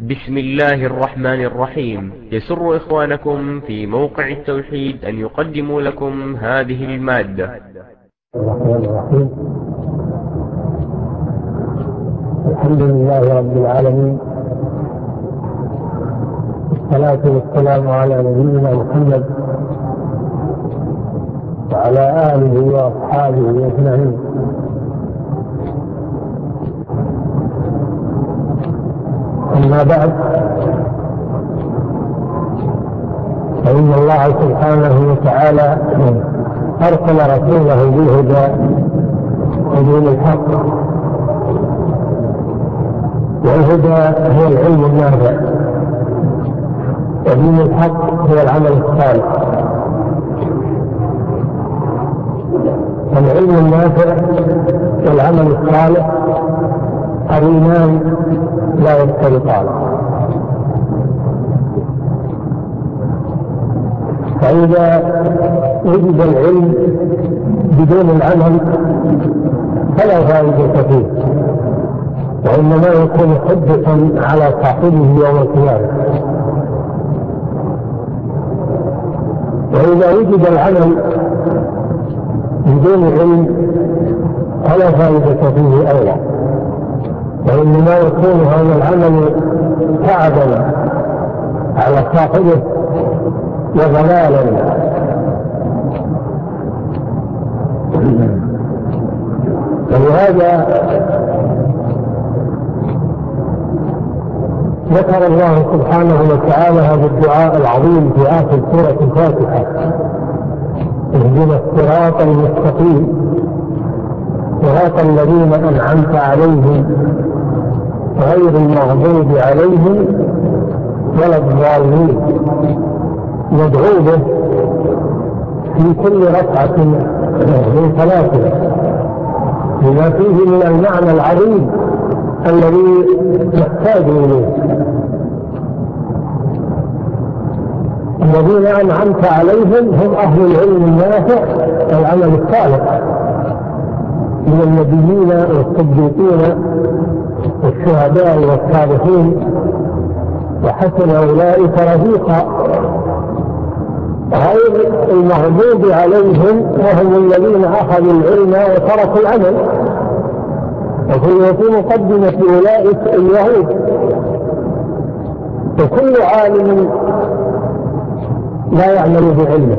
بسم الله الرحمن الرحيم يسر إخوانكم في موقع التوحيد أن يقدموا لكم هذه المادة الرحمن الرحيم الحمد لله رب العالمين الصلاة والسلام على نبينا محمد وعلى آله وأصحابه أجمعين أما بعد فإن الله سبحانه وتعالى أرسل رسوله بالهدى ودين الحق. والهدى هو العلم النافع. ودين الحق هو العمل الصالح. العلم النافع والعمل الصالح قرينان لا يختلطان فإذا وجد العلم بدون العمل فلا فائدة فيه وإنما يكون حجة على صاحبه يوم القيامة. وإذا وجد العمل بدون علم فلا فائدة فيه أيضا وإنما يكون هذا العمل تعبا على صاحبه وضلالا. ولهذا ذكر الله سبحانه وتعالى هذا الدعاء العظيم في آخر سورة الفاتحة. اهدنا الصراط المستقيم. صراط الذين أنعمت عليهم. غير المغضوب عليهم ولا الضالين يدعو به في كل ركعة من ثلاثة لما فيه من المعنى العظيم الذي نحتاج إليه. الذين أنعمت عليهم هم أهل العلم النافع والعمل الصالح. من النبيين والصديقين والشهداء والصالحين وحسن أولئك رفيقا. غير المغضوب عليهم وهم الذين أخذوا العلم وتركوا العمل. وفي مقدمة أولئك اليهود. وكل عالم لا يعمل بعلمه.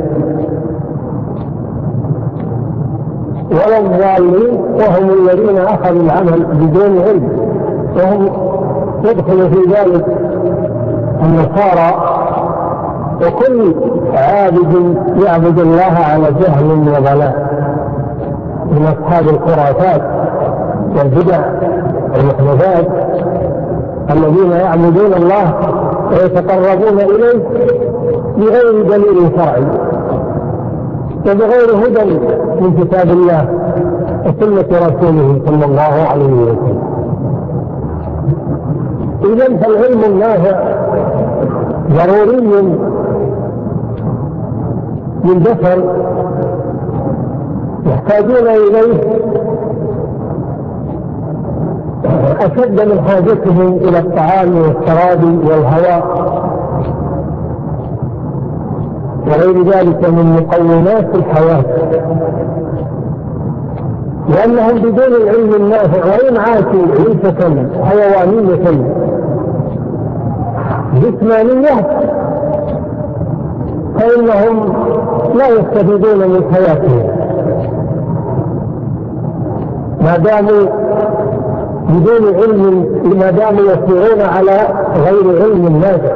ولا الظالمين وهم الذين أخذوا العمل بدون علم. وهم يدخل في ذلك النصارى وكل عابد يعبد الله على جهل وظلاء من أصحاب الخرافات والبدع والمخلفات الذين يعبدون الله ويتقربون إليه بغير دليل فرعي وبغير هدى من كتاب الله وسنة رسوله صلى الله عليه وسلم. إذا فالعلم النافع ضروري من يحتاجون إليه أشد من حاجتهم إلى الطعام والشراب والهواء وغير ذلك من مقومات الحياة. لأنهم بدون العلم النافع وإن عاشوا عيشة حيوانية جسمانية فإنهم لا يستفيدون من حياتهم. ما داموا بدون علم ما داموا يسيرون على غير علم نافع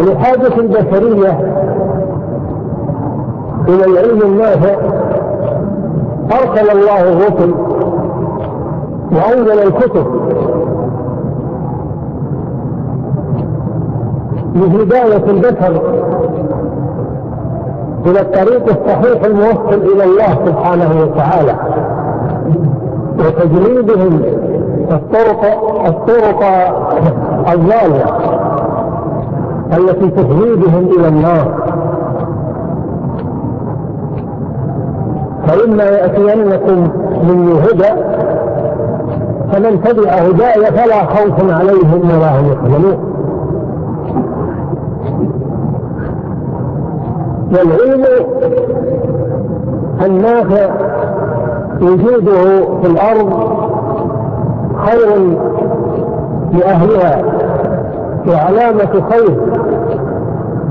ولحاجة البشرية من العلم النافع أرسل الله الرسل وأنزل الكتب لهداية البشر إلى الطريق الصحيح الموصل إلى الله سبحانه وتعالى. وتجريدهم الطرق الطرق الظالمة التي تجريدهم إلى النار. فإما يأتينكم من هدى فمن تبع هداي فلا خوف عليهم ولا هم يحزنون. والعلم النافع وجوده في الأرض خير لأهلها وعلامة خير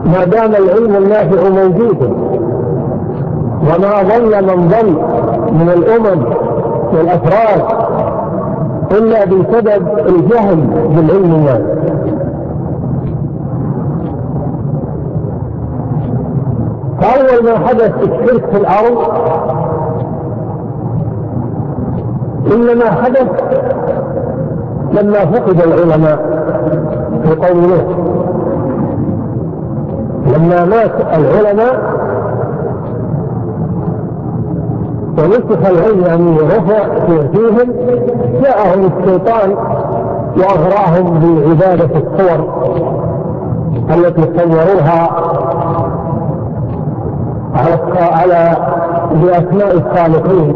ما دام العلم النافع موجودا وما ظل من ظل من الأمم والأفراد إلا بسبب الجهل بالعلم الله فأول ما حدث الشرك في الأرض إنما حدث لما فقد العلماء في قوله لما مات العلماء ونصف العلم عن في فيهم جاءهم الشيطان وأغراهم بعبادة الصور التي صوروها على على بأسماء الصالحين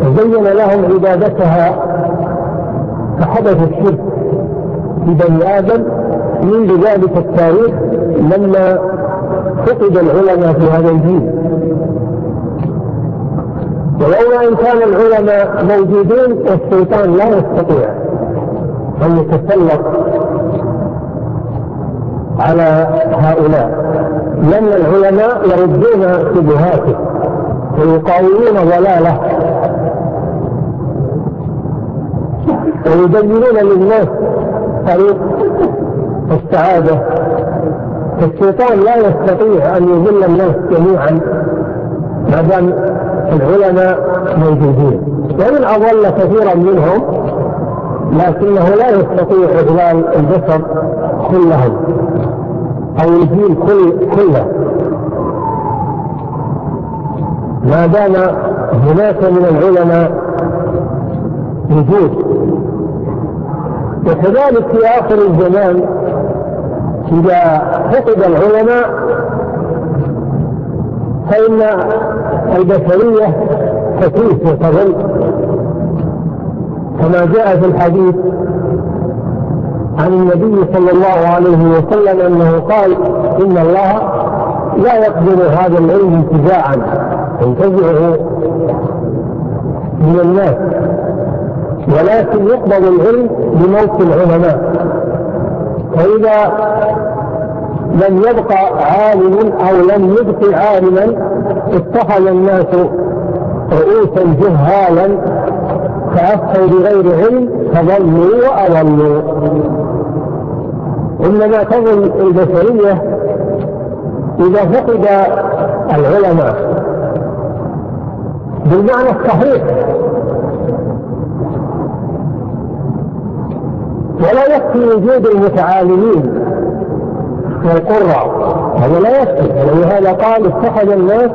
وزين لهم عبادتها فحدث الشرك ببني آدم. منذ ذلك التاريخ لما فقد العلماء في هذا الجيل ولولا إن كان العلماء موجودين السلطان لا يستطيع أن يتسلط على هؤلاء. لأن العلماء يردون شبهاته ويقاومون ضلاله ويبينون للناس طريق السعادة. فالشيطان لا يستطيع أن يذل الناس جميعا ما دام العلماء موجودين. ومن أضل كثيرا منهم لكنه لا يستطيع إضلال البشر كلهم أو الجيل كل كله. ما دام هناك من العلماء وجود وكذلك في آخر الزمان إذا فقد العلماء فإن البشرية تكيف وتظل كما جاء في الحديث عن النبي صلى الله عليه وسلم أنه قال إن الله لا يقبل هذا العلم انتزاعا ينتزعه من الناس ولكن يقبل العلم بموت العلماء. فإذا لم يبقى عالم أو لم يبقى عالما اتخذ الناس رؤوسا جهالا فافتوا بغير علم فضلوا وأضلوا. إنما تظن البشرية إذا فقد العلماء. بالمعنى الصحيح. ولا يكفي وجود المتعالمين والقرى هذا لا يصح. ولهذا قال اتخذ الناس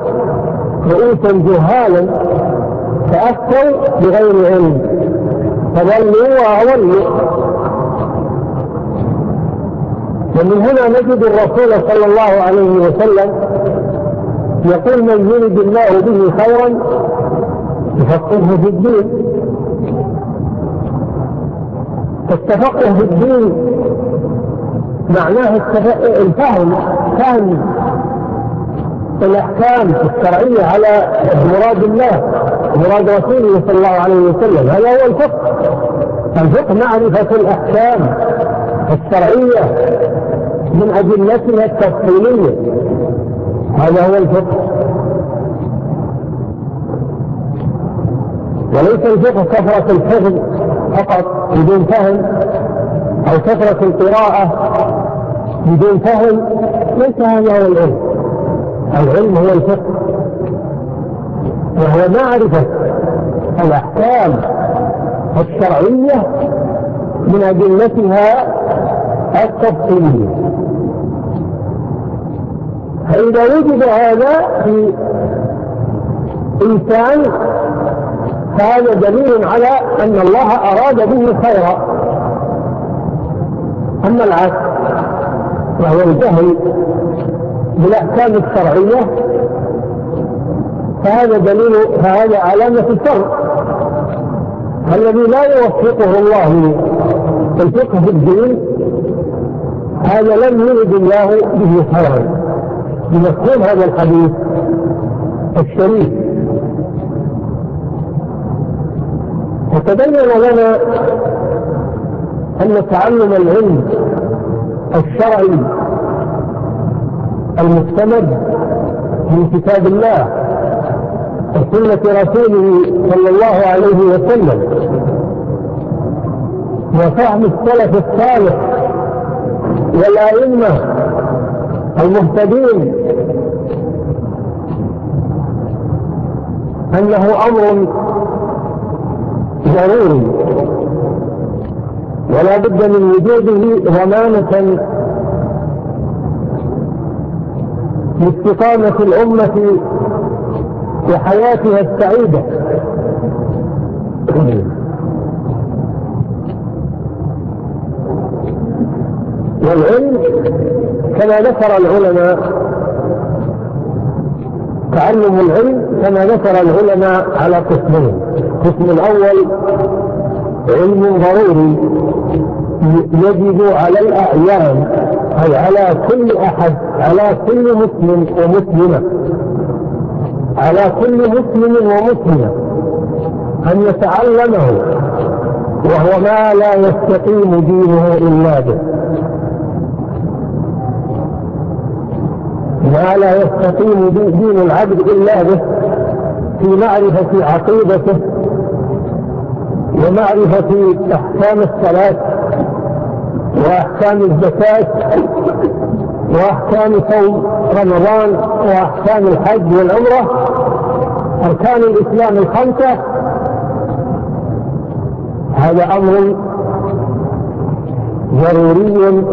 رؤوسا جهالا فافتوا بغير علم. فظلوا وأضلوا. ومن هنا نجد الرسول صلى الله عليه وسلم يقول من يرد الله به خيرا يفقهه في الدين. فالتفقه في الدين معناه الفهم فهم الأحكام الشرعية على مراد الله مراد رسوله صلى الله عليه وسلم. هذا هو الفقه. الفقه معرفة الأحكام الشرعية من أدلتها التفصيلية. هذا هو الفقه. وليس الفقه كثرة الحفظ فقط بدون فهم. أو كثرة القراءة بدون فهم ليس هذا هو العلم. العلم هو الفقه. وهو معرفة الأحكام الشرعية من اجلتها التفصيلية. فإذا وجد هذا في إنسان فهذا دليل على أن الله أراد به خيرا. أما العكس وهو الجهل بالأحكام الشرعية فهذا دليل فهذا علامة الشر الذي لا يوفقه الله الفقه في الدين هذا لم يرد الله به خيرا بمفهوم هذا الحديث الشريف. وتبين لنا أن تعلم العلم الشرعي المستمد من كتاب الله وسنة رسوله صلى الله عليه وسلم وفهم السلف الصالح والأئمة المهتدين أنه أمر ضروري. ولا بد من وجوده ضمانة لاستقامة الأمة في حياتها السعيدة. والعلم كما ذكر العلماء تعلم العلم كما ذكر العلماء على قسمين. القسم الأول علم ضروري. يجب على الأعيان أي على كل أحد على كل مسلم ومسلمة. على كل مسلم ومسلمة. أن يتعلمه وهو ما لا يستقيم دينه إلا به. ما لا يستقيم دين العبد إلا به. في معرفة عقيدته ومعرفة أحكام الصلاة. وأحكام الزكاة وأحكام صوم رمضان وأحكام الحج والعمرة أركان الإسلام الخمسة. هذا أمر ضروري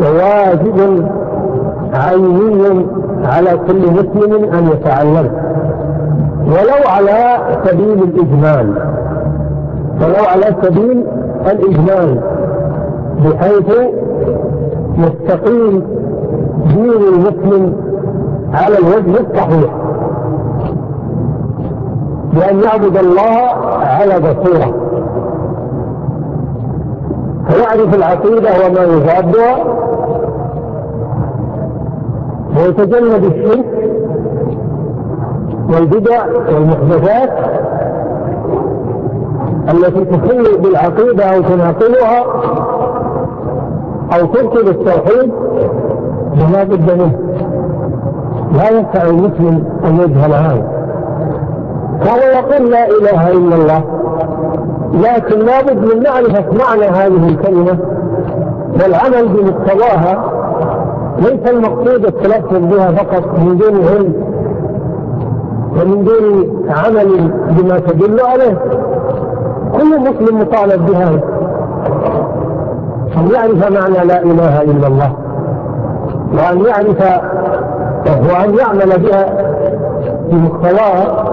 وواجب عيني على كل مسلم أن يتعلم. ولو على سبيل الإجمال ولو على سبيل الإجمال. بحيث يستقيم دين المسلم على الوجه الصحيح. بأن يعبد الله على بصيرة. فيعرف العقيدة وما يضادها ويتجنب الشرك والبدع والمحدثات التي تخل بالعقيدة أو تناقضها. أو تركي بالتوحيد فلا بد منه لا ينفع المسلم أن يجهل هذا فهو يقول لا إله إلا الله. لكن لابد من معرفة معنى هذه الكلمة والعمل بمقتضاها ليس المقصود التلفظ بها فقط من دون علم ومن دون عمل بما تدل عليه. كل مسلم مطالب بهذا أن يعرف معنى لا إله إلا الله وأن يعرف وأن يعمل بها في مقتلاة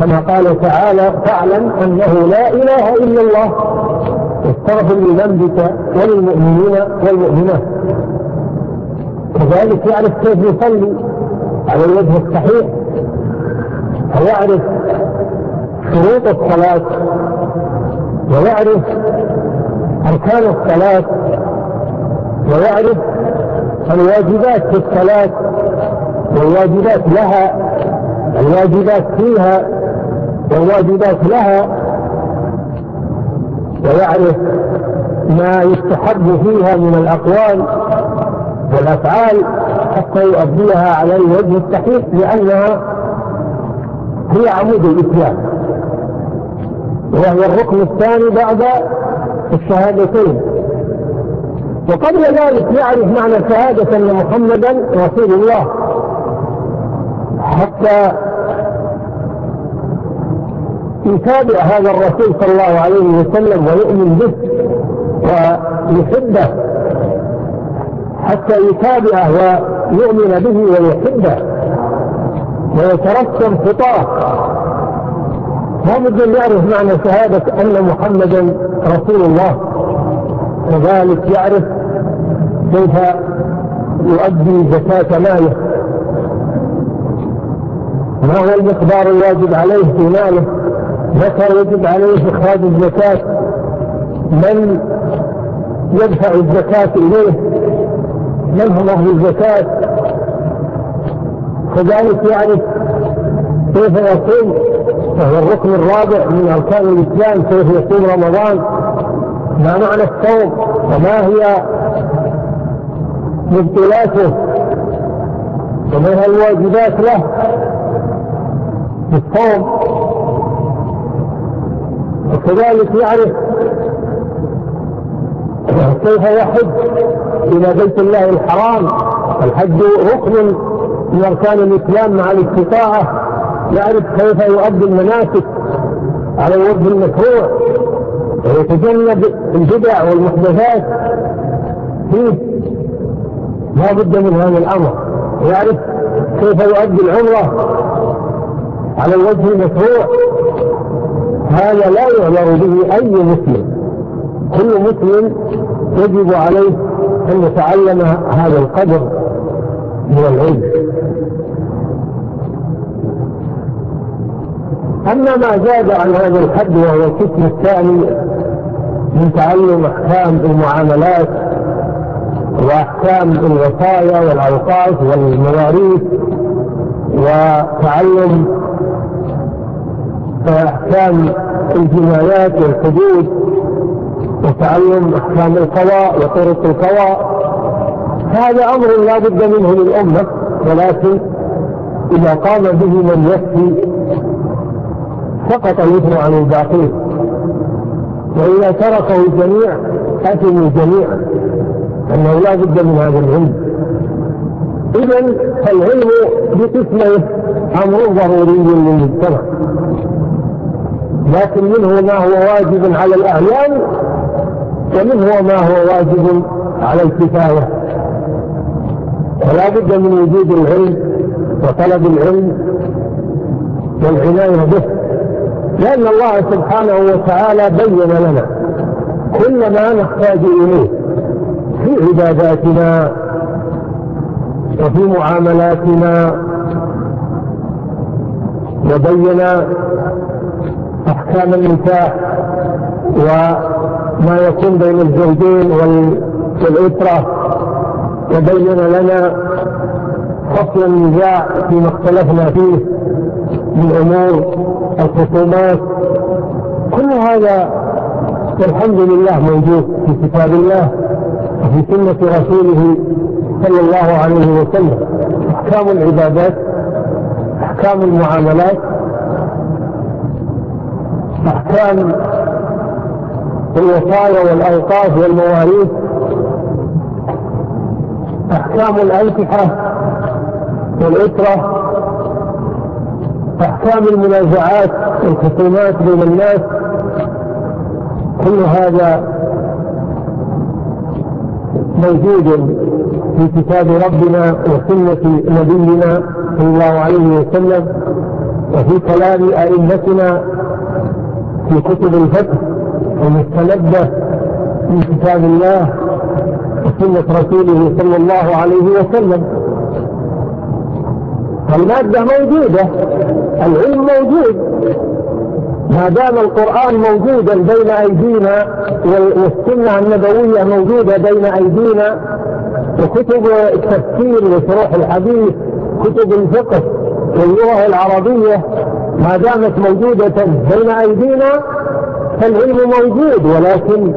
كما قال تعالى فاعلم أنه لا إله إلا الله واستغفر لذنبك وللمؤمنين والمؤمنات. كذلك يعرف كيف يصلي على الوجه الصحيح ويعرف شروط الصلاة ويعرف أركان الصلاة ويعرف الواجبات في الصلاة والواجبات لها الواجبات فيها والواجبات لها ويعرف ما يستحب فيها من الأقوال والأفعال حتى يؤديها على الوجه الصحيح لأنها هي عمود الإسلام. وهي الركن الثاني بعد الشهادتين وقبل ذلك يعرف معنى الشهادة أن محمدا رسول الله. حتى يتابع هذا الرسول صلى الله عليه وسلم ويؤمن به ويحبه. حتى يتابعه ويؤمن به ويحبه. ويترسم خطاة. هذا يعرف معنى شهادة أن محمدا رسول الله. كذلك يعرف كيف يؤدي زكاة ماله. ما هو المقدار الواجب عليه في ماله. متى يجب عليه إخراج الزكاة؟ من يدفع الزكاة إليه؟ من هم أهل الزكاة؟ كذلك يعرف كيف يصوم وهو الركن الرابع من أركان الإسلام كيف يصوم رمضان. ما معنى الصوم؟ وما هي مبطلاته؟ وما هي الواجبات له؟ في الصوم. وكذلك يعرف كيف يحج إلى بيت الله الحرام. الحج ركن من أركان الإسلام مع الاستطاعة. يعرف كيف يؤدي المناسك على الوجه المشروع ويتجنب البدع والمحدثات. فيه لا بد من هذا الأمر. يعرف كيف يؤدي العمرة على الوجه المشروع هذا لا يعذر به أي مسلم. كل مسلم يجب عليه أن يتعلم هذا القدر من العلم. أما ما زاد عن هذا الحد وهو القسم الثاني من تعلم أحكام المعاملات وأحكام الوصايا والأوقاف والمواريث وتعلم أحكام الجنايات والحدود وتعلم أحكام القضاء وطرق القضاء هذا أمر لا بد منه للأمة ولكن إذا قام به من يكفي سقط الإثم عن الباقين. وإذا تركه الجميع أتموا جميعا أنه لا بد من هذا العلم. إذا فالعلم بقسمه أمر ضروري للمجتمع. لكن منه ما هو واجب على الأعيان ومنه ما هو واجب على الكفاية. فلا بد من وجود العلم وطلب العلم والعناية به. لأن الله سبحانه وتعالى بين لنا كل ما نحتاج إليه في عباداتنا وفي معاملاتنا. وبين أحكام النكاح وما يكون بين الزوجين والأسرة. وبين لنا فصل النزاع فيما اختلفنا فيه. بأمور الخصومات كل هذا الحمد لله موجود في كتاب الله وفي سنة رسوله صلى الله عليه وسلم. أحكام العبادات أحكام المعاملات أحكام الوصايا والأوقاف والمواريث أحكام الألسحة والإطرة أحكام المنازعات والخصومات بين الناس. كل هذا موجود في كتاب ربنا وسنة نبينا صلى الله عليه وسلم وفي كلام أئمتنا في كتب الفتح ومستندة من كتاب الله وسنة رسوله صلى الله عليه وسلم. المادة موجودة. العلم موجود. ما دام القرآن موجودا بين أيدينا والسنة النبوية موجودة بين أيدينا وكتب التفسير وشروح الحديث كتب الفقه واللغة العربية ما دامت موجودة بين أيدينا فالعلم موجود ولكن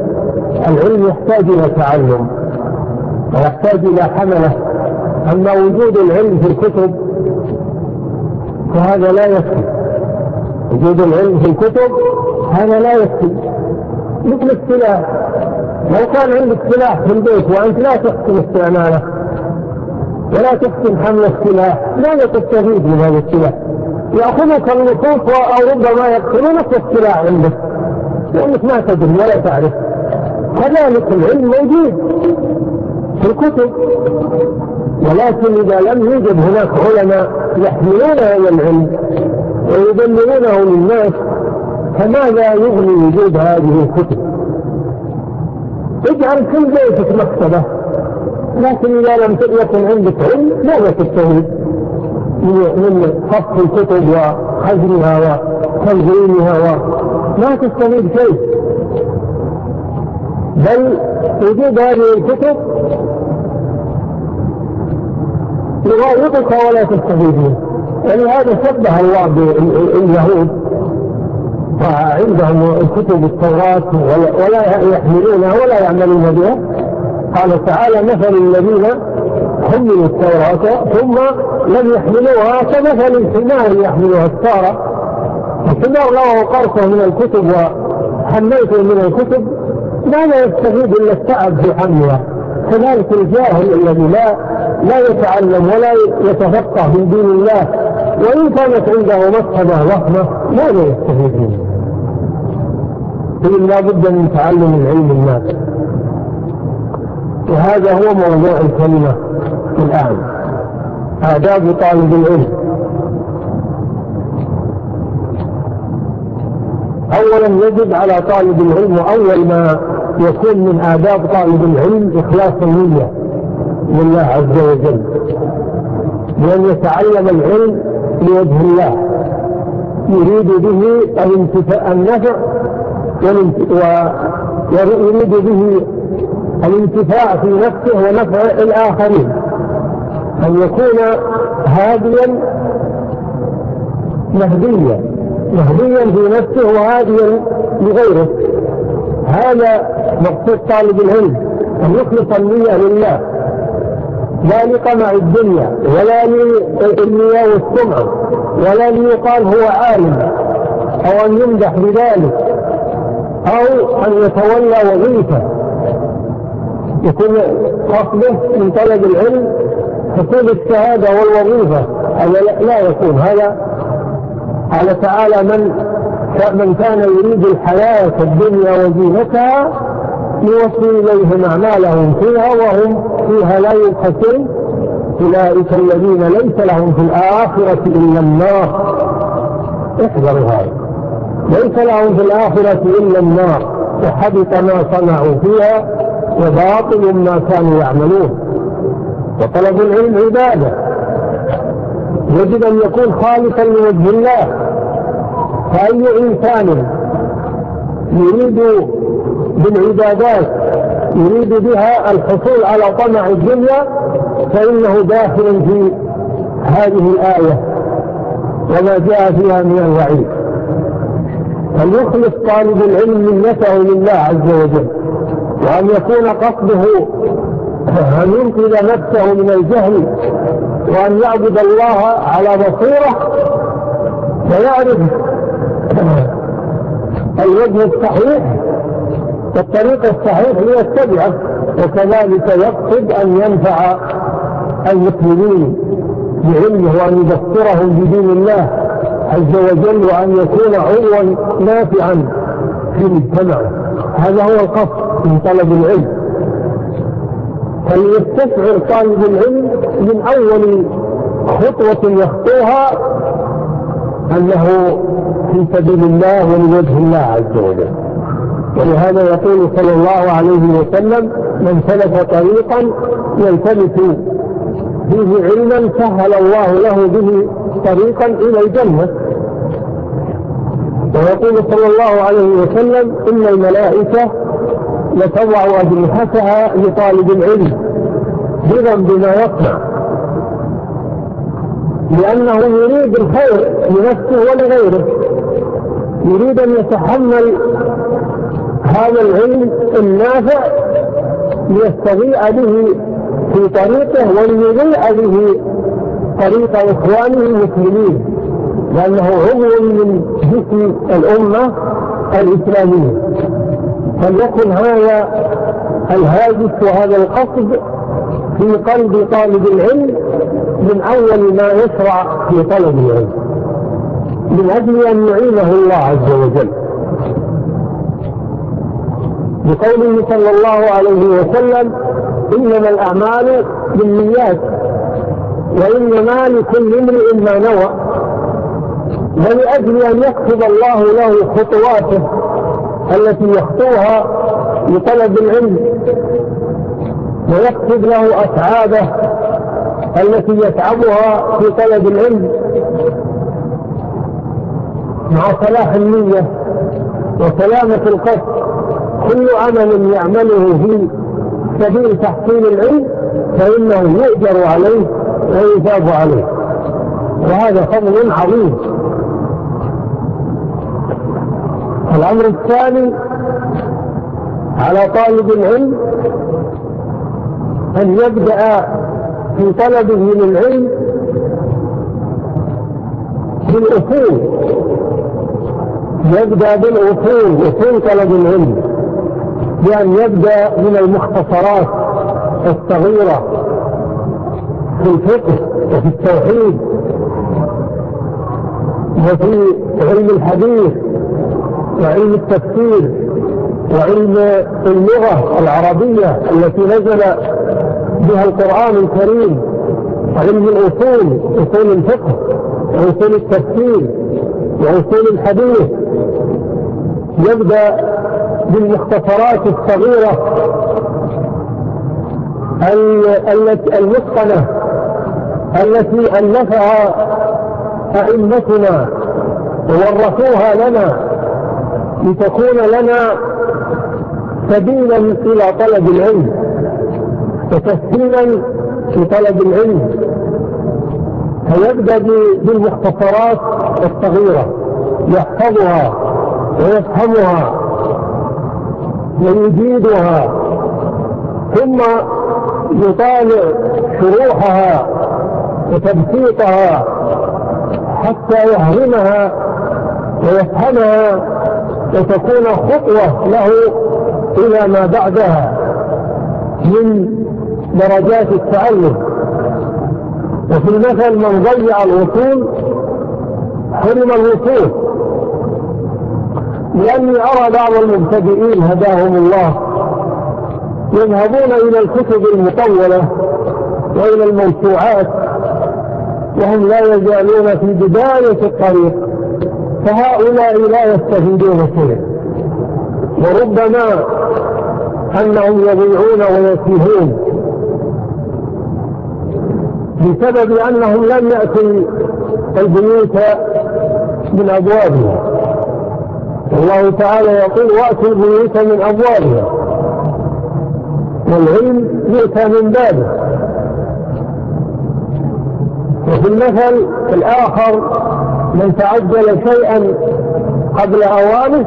العلم يحتاج إلى تعلم ويحتاج إلى حملة. أما وجود العلم في الكتب فهذا لا يكفي وجود العلم في الكتب هذا لا يكفي مثل السلاح. لو كان عندك سلاح في البيت وأنت لا تحسن استعماله ولا تحسن حمل السلاح لا تستفيد من هذا السلاح؟ يأخذك النصوص أو ربما يقتلونك السلاح عندك. لأنك ما تدري ولا تعرف. كذلك العلم موجود في الكتب. ولكن إذا لم يوجد هناك علماء يحملون هذا العلم ويبلغونه للناس فماذا يغني وجود هذه الكتب؟ اجعل كل بيتك مكتبة لكن إذا لم يكن عندك علم ماذا تستفيد من فصل الكتب وخزنها وتنظيمها و... ما تستفيد شيء بل وجود هذه الكتب يغالطك ولا تستفيد يعني هذا شبه الله باليهود وعندهم كتب التوراة ولا يحملونها ولا يعملون بها. قال تعالى مثل الذين حملوا التوراة ثم لم يحملوها كمثل الحمار يحملها السارة. الحمار لو وقرت من الكتب وحملته من الكتب. لا يستفيد إلا التعب في حملها كذلك الجاهل الذي لا لا يتعلم ولا يتفقه من دين الله وإن كانت عنده مصحبة رحمة ماذا يستفيد منها؟ إذن لابد من تعلم العلم الناس وهذا هو موضوع الكلمة الآن. آداب طالب العلم. أولا يجب على طالب العلم أول ما يكون من آداب طالب العلم إخلاص النية. لله عز وجل. وأن يتعلم العلم لوجه الله. يريد به الانتفاء النفع ويريد به الانتفاع في نفسه ونفع الآخرين. أن يكون هاديا مهديا. مهديا في نفسه وهاديا لغيره. هذا مقصود طالب العلم. أن يخلص النية لله. لا لقمع الدنيا ولا للرياء والسمع ولا ليقال هو عالم أو أن يمدح بذلك أو أن يتولى وظيفة. يكون قصده من طلب العلم حصول الشهادة والوظيفة. أو لا يكون. هذا قال تعالى من من كان يريد الحياة الدنيا وزينتها يوفي إليهم أعمالهم فيها وهم فيها لا ينحسون أولئك الذين ليس لهم في الآخرة إلا النار. احذروا هذا. ليس لهم في الآخرة إلا النار. وحبط ما صنعوا فيها وباطل ما كانوا يعملون. وطلب العلم عبادة. يجب أن يكون خالصا لوجه الله. فأي إنسان يريد بالعبادات يريد بها الحصول على طمع الدنيا فإنه داخل في هذه الآية وما جاء فيها من الوعيد. فليخلص طالب العلم منته لله عز وجل وأن يكون قصده أن ينقذ نفسه من الجهل وأن يعبد الله على بصيرة ويعرف الوجه الصحيح فالطريق الصحيح هي يتبعه وكذلك يقصد أن ينفع المسلمين بعلمه وأن يذكرهم بدين الله عز وجل وأن يكون عضوا نافعا في مجتمعه هذا هو القصد من طلب العلم. فليستشعر طالب العلم من أول خطوة يخطوها أنه في سبيل الله ولوجه الله عز وجل. ولهذا يقول صلى الله عليه وسلم من سلك طريقا يلتمس فيه علما سهل الله له به طريقا إلى الجنة. ويقول صلى الله عليه وسلم إن الملائكة لتضع أجنحتها لطالب العلم جدا بما يصنع لأنه يريد الخير لنفسه ولغيره. يريد أن يتحمل هذا العلم النافع ليستغيء به في طريقه وليضيء به طريق إخوانه المسلمين لأنه عضو من جسم الأمة الإسلامية. فليكن هذا الهاجس وهذا القصد في قلب طالب العلم من أول ما يسرع في طلب العلم. من أجل أن يعينه الله عز وجل. بقوله صلى الله عليه وسلم إنما الأعمال بالنيات وإنما لكل امرئ ما نوى. ولأجل أن يكتب الله له خطواته التي يخطوها لطلب العلم ويكتب له أتعابه التي يتعبها في طلب العلم. مع صلاح النية وسلامة القصر كل عمل يعمله في سبيل تحصيل العلم فإنه يؤجر عليه ويثاب عليه. وهذا فضل عظيم. الأمر الثاني على طالب العلم أن يبدأ في طلبه للعلم بالأصول. يبدأ بالأصول أصول طلب العلم. بأن يبدأ من المختصرات الصغيرة في الفقه وفي التوحيد وفي علم الحديث وعلم التفسير وعلم اللغة العربية التي نزل بها القرآن الكريم وعلم الأصول أصول الفقه وأصول التفسير وأصول الحديث. يبدأ بالمختصرات الصغيرة المتقنة التي ألفها أئمتنا وورثوها لنا لتكون لنا سبيلا إلى طلب العلم وتسهيلا لطلب العلم. فيبدأ بالمختصرات الصغيرة يحفظها ويفهمها. ويجيدها ثم يطالع شروحها وتبسيطها حتى يهرمها ويفهمها وتكون خطوة له إلى ما بعدها من درجات التعلم. وفي المثل من ضيع الوصول حرم الوصول. لأني أرى بعض المبتدئين هداهم الله يذهبون إلى الكتب المطولة وإلى الموسوعات وهم لا يزالون في بداية الطريق فهؤلاء لا يستفيدون فيه وربما أنهم يضيعون ويتيهون بسبب أنهم لم يأتوا البيوت من أبوابها والله تعالى يقول واتوا البيوت من أبوالها والعلم يؤتى من بابه وفي المثل الآخر من تعجل شيئا قبل أوانه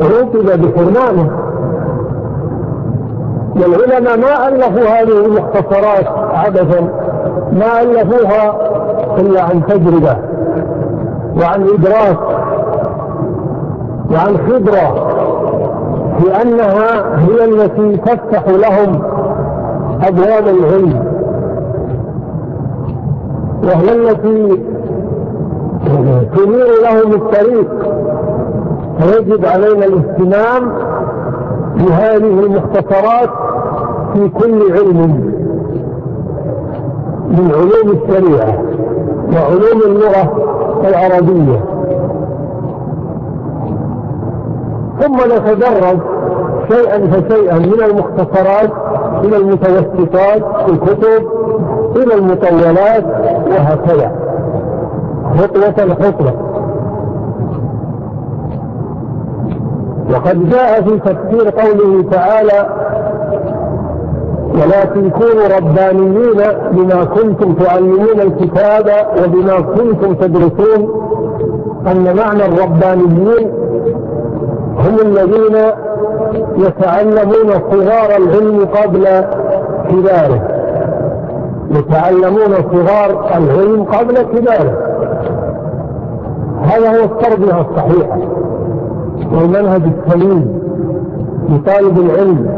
رطب بحرمانه. والعلماء ما ألفوا هذه المختصرات عبثا ما ألفوها إلا عن تجربة وعن إدراك وعن خبرة لأنها هي التي تفتح لهم أبواب العلم وهي التي تنير لهم الطريق. فيجب علينا الاهتمام بهذه المختصرات في كل علم من علوم الشريعة وعلوم اللغة العربية. ثم نتدرج شيئا فشيئا من المختصرات إلى المتوسطات في الكتب إلى المطولات وهكذا. خطوة خطوة وقد جاء في تفسير قوله تعالى ولكن كونوا ربانيين بما كنتم تعلمون الكتاب وبما كنتم تدرسون أن معنى الربانيين هم الذين يتعلمون صغار العلم قبل كباره. يتعلمون صغار العلم قبل كباره. هذا هو التربية الصحيحة. والمنهج السليم لطالب العلم.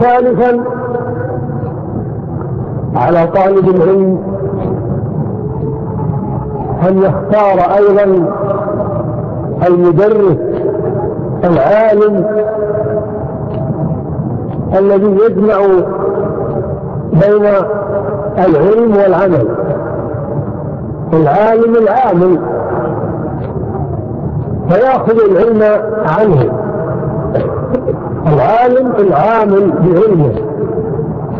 ثالثا على طالب العلم أن يختار أيضا المدرس العالم الذي يجمع بين العلم والعمل. العالم العامل. فيأخذ العلم عنه. العالم العامل بعلمه.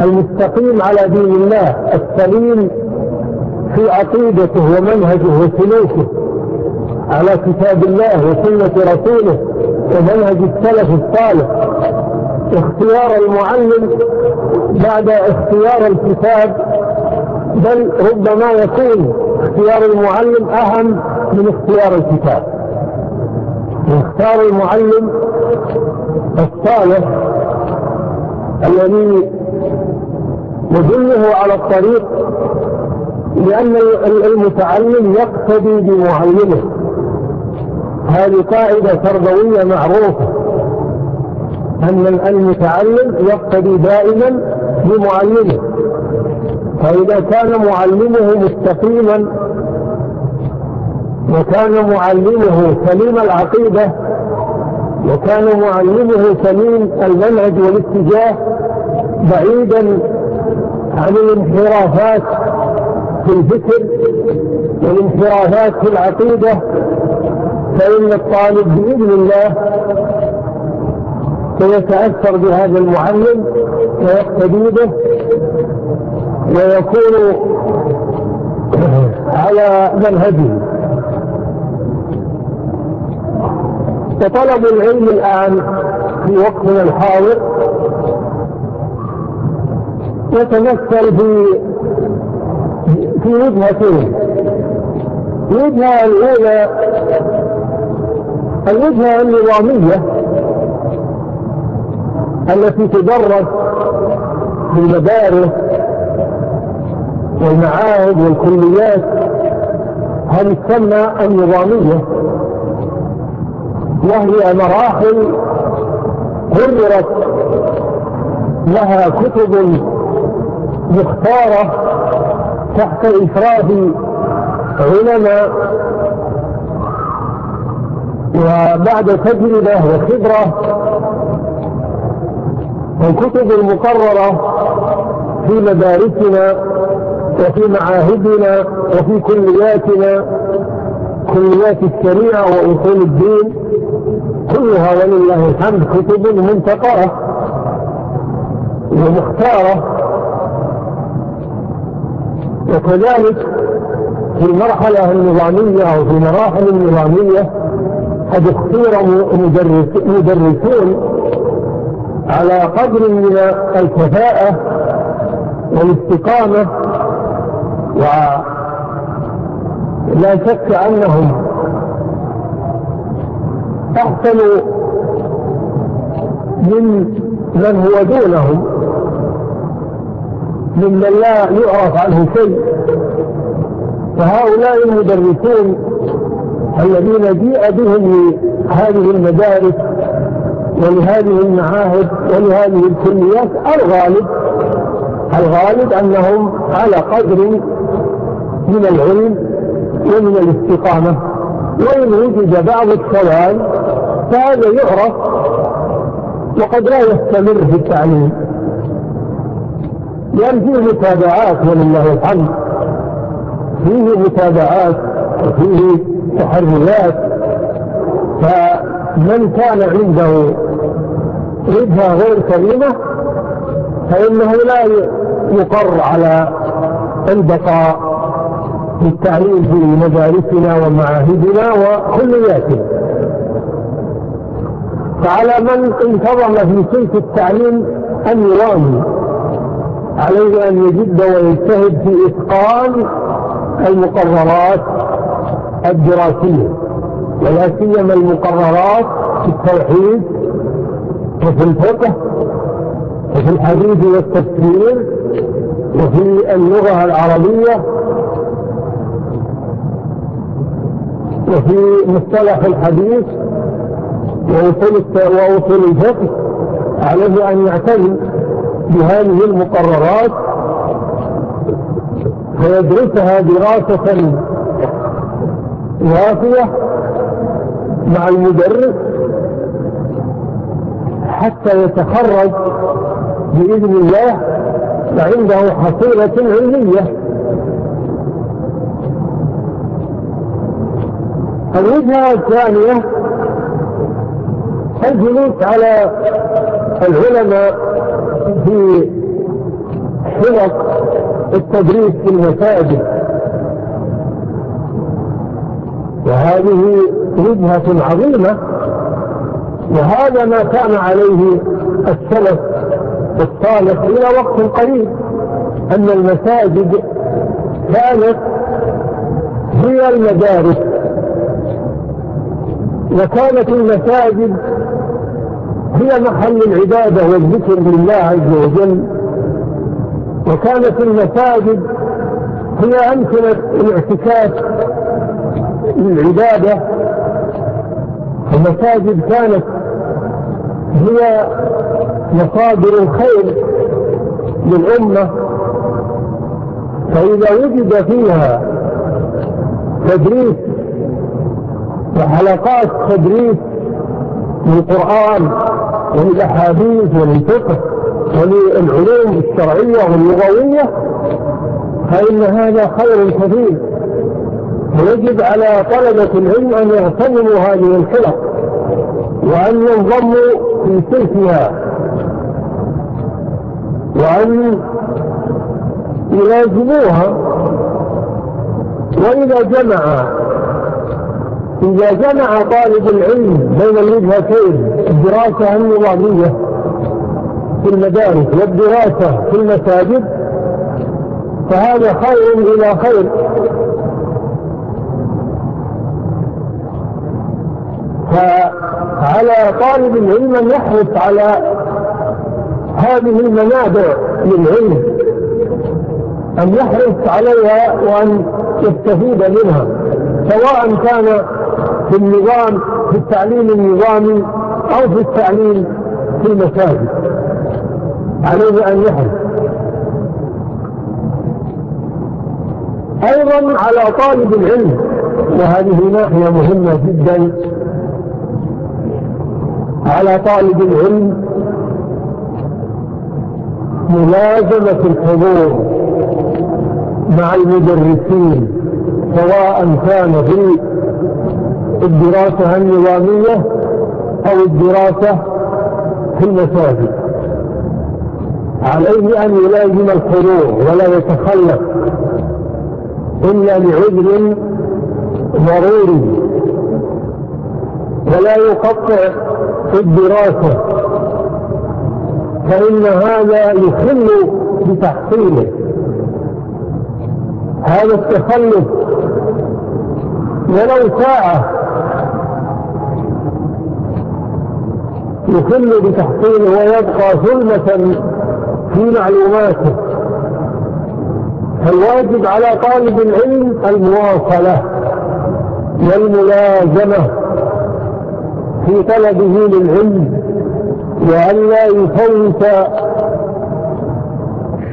المستقيم على دين الله. السليم في عقيدته ومنهجه وسلوكه. على كتاب الله وسنة رسوله. ومنهج السلف الصالح اختيار المعلم بعد اختيار الكتاب بل ربما يكون اختيار المعلم أهم من اختيار الكتاب. اختار المعلم الصالح الذي يدله على الطريق لأن المتعلم يقتدي بمعلمه. هذه قاعدة تربوية معروفة. أن المتعلم يقتدي دائما بمعلمه. فإذا كان معلمه مستقيما وكان معلمه سليم العقيدة وكان معلمه سليم المنهج والاتجاه بعيدا عن الانحرافات في الفكر والانحرافات في العقيدة فإن الطالب بإذن الله. سيتأثر بهذا المعلم ويقتدي به ويكون على منهجه. فطلب العلم الآن في وقتنا الحاضر يتمثل في في وجهتين. الوجهة الأولى الوجهة النظامية التي تدرس في المدارس والمعاهد والكليات هذه تسمى النظامية وهي مراحل قررت لها كتب مختارة تحت إفراد علماء وبعد تجربة وخبرة الكتب المقررة في مدارسنا وفي معاهدنا وفي كلياتنا كليات الشريعة وأصول الدين كلها ولله الحمد كتب منتقاة ومختارة. وكذلك في المرحلة النظامية أو في مراحل النظامية قد اختير مدرسون على قدر من الكفاءة والاستقامة ولا شك أنهم أحسنوا من من هو دونهم ممن لا يعرف عنه شيء. فهؤلاء المدرسون الذين جيء بهم لهذه المدارس ولهذه المعاهد ولهذه الكليات الغالب الغالب أنهم على قدر من العلم ومن الاستقامة. وإن وجد بعض السوال فهذا يعرف وقد لا يستمر في التعليم. لأن فيه متابعات ولله الحمد. فيه متابعات وفيه تحريات فمن كان عنده وجهة غير كريمة فإنه لا يقر على البقاء في التعليم في مدارسنا ومعاهدنا وكلياتنا. فعلى من انتظم في سلك التعليم أن يرامي عليه أن يجد ويجتهد في إتقان المقررات الدراسية ولا سيما المقررات في التوحيد وفي الفقه وفي الحديث والتفسير وفي اللغة العربية وفي مصطلح الحديث ووصول ووصول الفقه عليه أن يعتني بهذه المقررات فيدرسها دراسة واقية مع المدرس حتى يتخرج بإذن الله وعنده حصيلة علمية. الوجهة الثانية الجلوس على العلماء في حلق التدريس في المساجد. وهذه رجهة عظيمة وهذا ما كان عليه السلف الصالح إلى وقت قريب أن المساجد كانت هي المدارس وكانت المساجد هي محل العبادة والذكر لله عز وجل وكانت المساجد هي أمكنة الاعتكاف العبادة. المساجد كانت هي مصادر الخير للأمة. فإذا وجد فيها تدريس وحلقات تدريس للقرآن وللأحاديث وللفقه وللعلوم الشرعية واللغوية فإن هذا خير كثير. يجب على طلبة العلم أن يغتنموا هذه الخلق وأن ينضموا في سلكها وأن يلازموها وإذا جمع إذا جمع طالب العلم بين الوجهتين الدراسة النظامية في المدارس والدراسة في المساجد فهذا خير إلى خير فعلى طالب العلم أن يحرص على هذه المنابع للعلم أن يحرص عليها وأن يستفيد منها سواء كان في النظام في التعليم النظامي أو في التعليم في المساجد. عليه أن يحرص. أيضا على طالب العلم وهذه ناحية مهمة جدا على طالب العلم ملازمة الحضور مع المدرسين سواء كان في الدراسة النظامية أو الدراسة في المساجد. عليه أن يلازم الحضور ولا يتخلف إلا لعذر ضروري ولا يقطع في الدراسة. فإن هذا يخل بتحصيله. هذا التخلف. ولو ساعة. يخل بتحصيله ويبقى ظلمة في معلوماته. فالواجب على طالب العلم المواصلة والملازمة. في طلبه للعلم وألا يفوت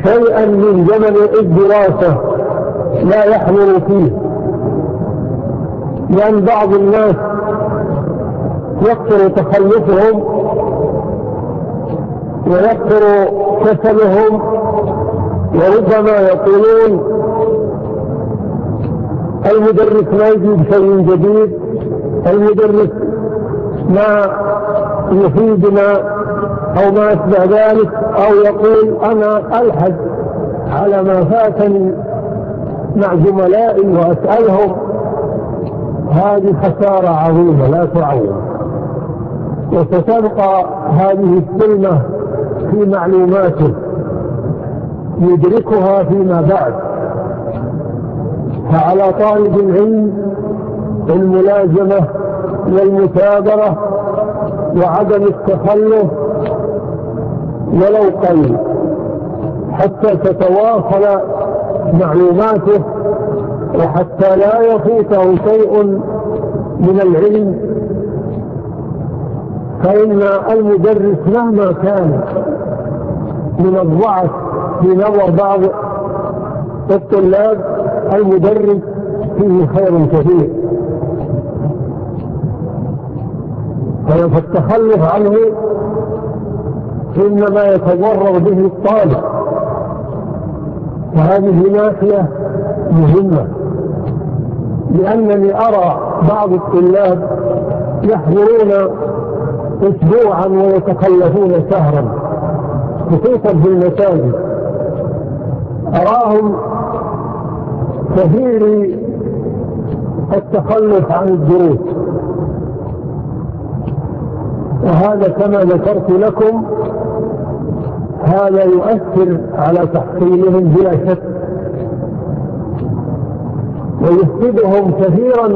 شيئا من زمن الدراسة لا يحضر فيه. لأن بعض الناس يكثر تخلفهم ويكثر كسبهم وربما يقولون المدرس ما يجيب شيء جديد المدرس ما يفيدنا أو ما أشبه ذلك أو يقول أنا ألحد على ما فاتني مع زملائي وأسألهم. هذه خسارة عظيمة لا تعوض. وستبقى هذه السلمة في معلوماته يدركها فيما بعد. فعلى طالب العلم الملازمة والمثابرة وعدم التخلف ولو قيل حتى تتواصل معلوماته وحتى لا يفوته شيء من العلم. فإن المدرس مهما كان من الضعف في نظر بعض الطلاب المدرس فيه خير كثير. فالتخلف عنه إنما يتضرر به الطالب. وهذه ناحية مهمة لأنني أرى بعض الطلاب يحضرون أسبوعا ويتخلفون شهرا خصوصا في المساجد. أراهم كثير التخلف عن الدروس. وهذا كما ذكرت لكم هذا يؤثر على تحصيلهم بلا شك. ويفقدهم كثيرا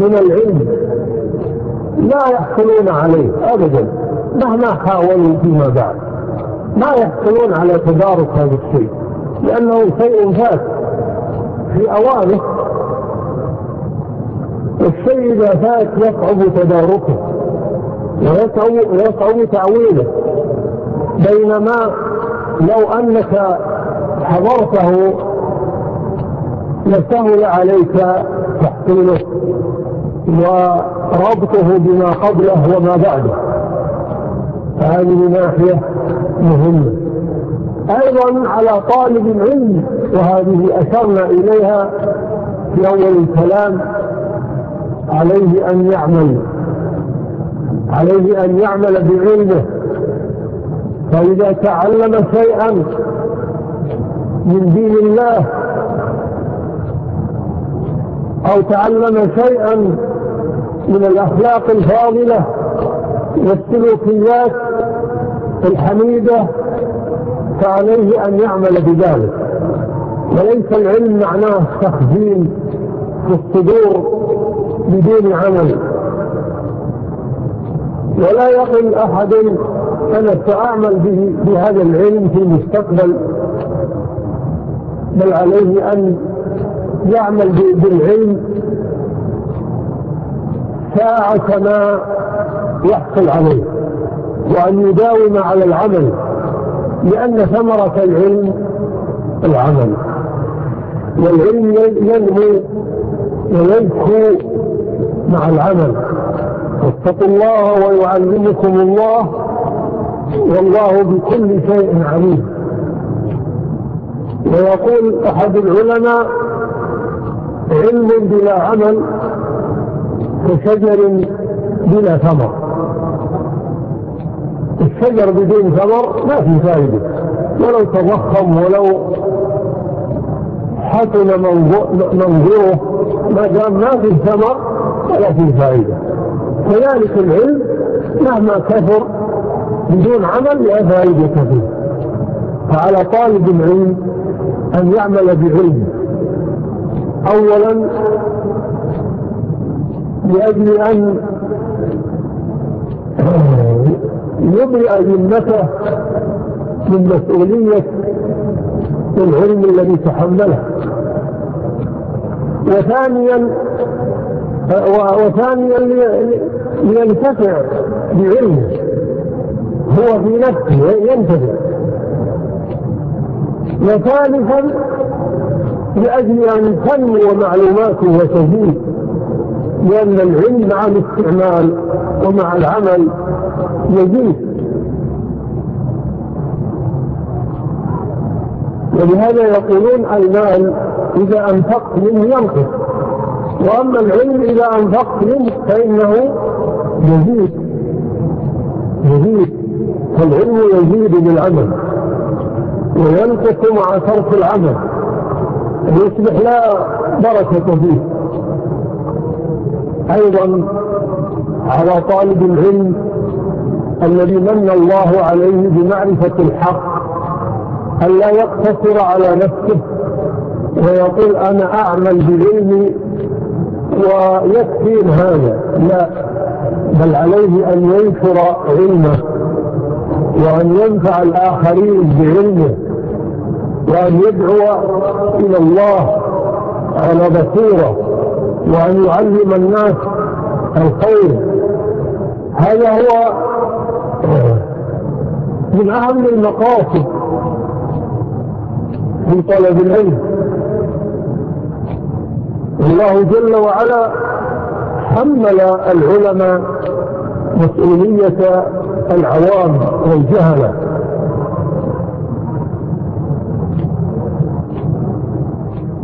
من العلم. لا يحصلون عليه ابدا مهما حاولوا فيما بعد. ما يحصلون على تدارك هذا الشيء لأنه شيء فات في اوانه الشيء إذا فات يصعب تداركه. ويسعو تأويله بينما لو أنك حضرته يسهل عليك تحصيله وربطه بما قبله وما بعده. هذه ناحية مهمة. أيضا على طالب العلم وهذه أشرنا إليها في أول الكلام عليه أن يعمل. عليه أن يعمل بعلمه. فإذا تعلم شيئا من دين الله أو تعلم شيئا من الأخلاق الفاضلة والسلوكيات الحميدة فعليه أن يعمل بذلك. وليس العلم معناه تخزين في الصدور بدون عمل. ولا يقل أحد أنا سأعمل به بهذا العلم في المستقبل بل عليه أن يعمل بالعلم ساعة ما يحصل عليه وأن يداوم على العمل لأن ثمرة العلم العمل. والعلم ينمو ويزكو مع العمل. واتقوا الله ويعلمكم الله والله بكل شيء عليم. ويقول أحد العلماء علم بلا عمل كشجر بلا ثمر. الشجر بدون ثمر ما في فائدة. ولو تضخم ولو حسن منظوره ما دام ما في ثمر ولا في فائدة. كذلك العلم مهما كثر بدون عمل لا فائدة فيه فعلى طالب العلم أن يعمل بعلم. أولا لأجل أن يبرئ جنته من مسؤولية العلم الذي تحمله. وثانيا وثانيا ينتفع بعلمه هو في نفسه ينتفع وثالثا لأجل أن تنمو معلوماته وتزيد لأن العلم مع الاستعمال ومع العمل يزيد. ولهذا يقولون المال إذا أنفقت منه ينقص وأما العلم إذا أنفقت منه فإنه يزيد. يزيد. فالعلم يزيد بالعمل. وينقص مع ترك العمل. ويصبح لا بركة فيه. أيضا على طالب العلم الذي من الله عليه بمعرفة الحق أن لا يقتصر على نفسه ويقول أنا أعمل بعلمي ويكفين هذا. لا. بل عليه أن ينشر علمه وأن ينفع الآخرين بعلمه وأن يدعو إلى الله على بصيرة وأن يعلم الناس الخير. هذا هو من أهم المقاصد في طلب العلم. الله جل وعلا حمل العلماء مسؤولية العوام والجهلة.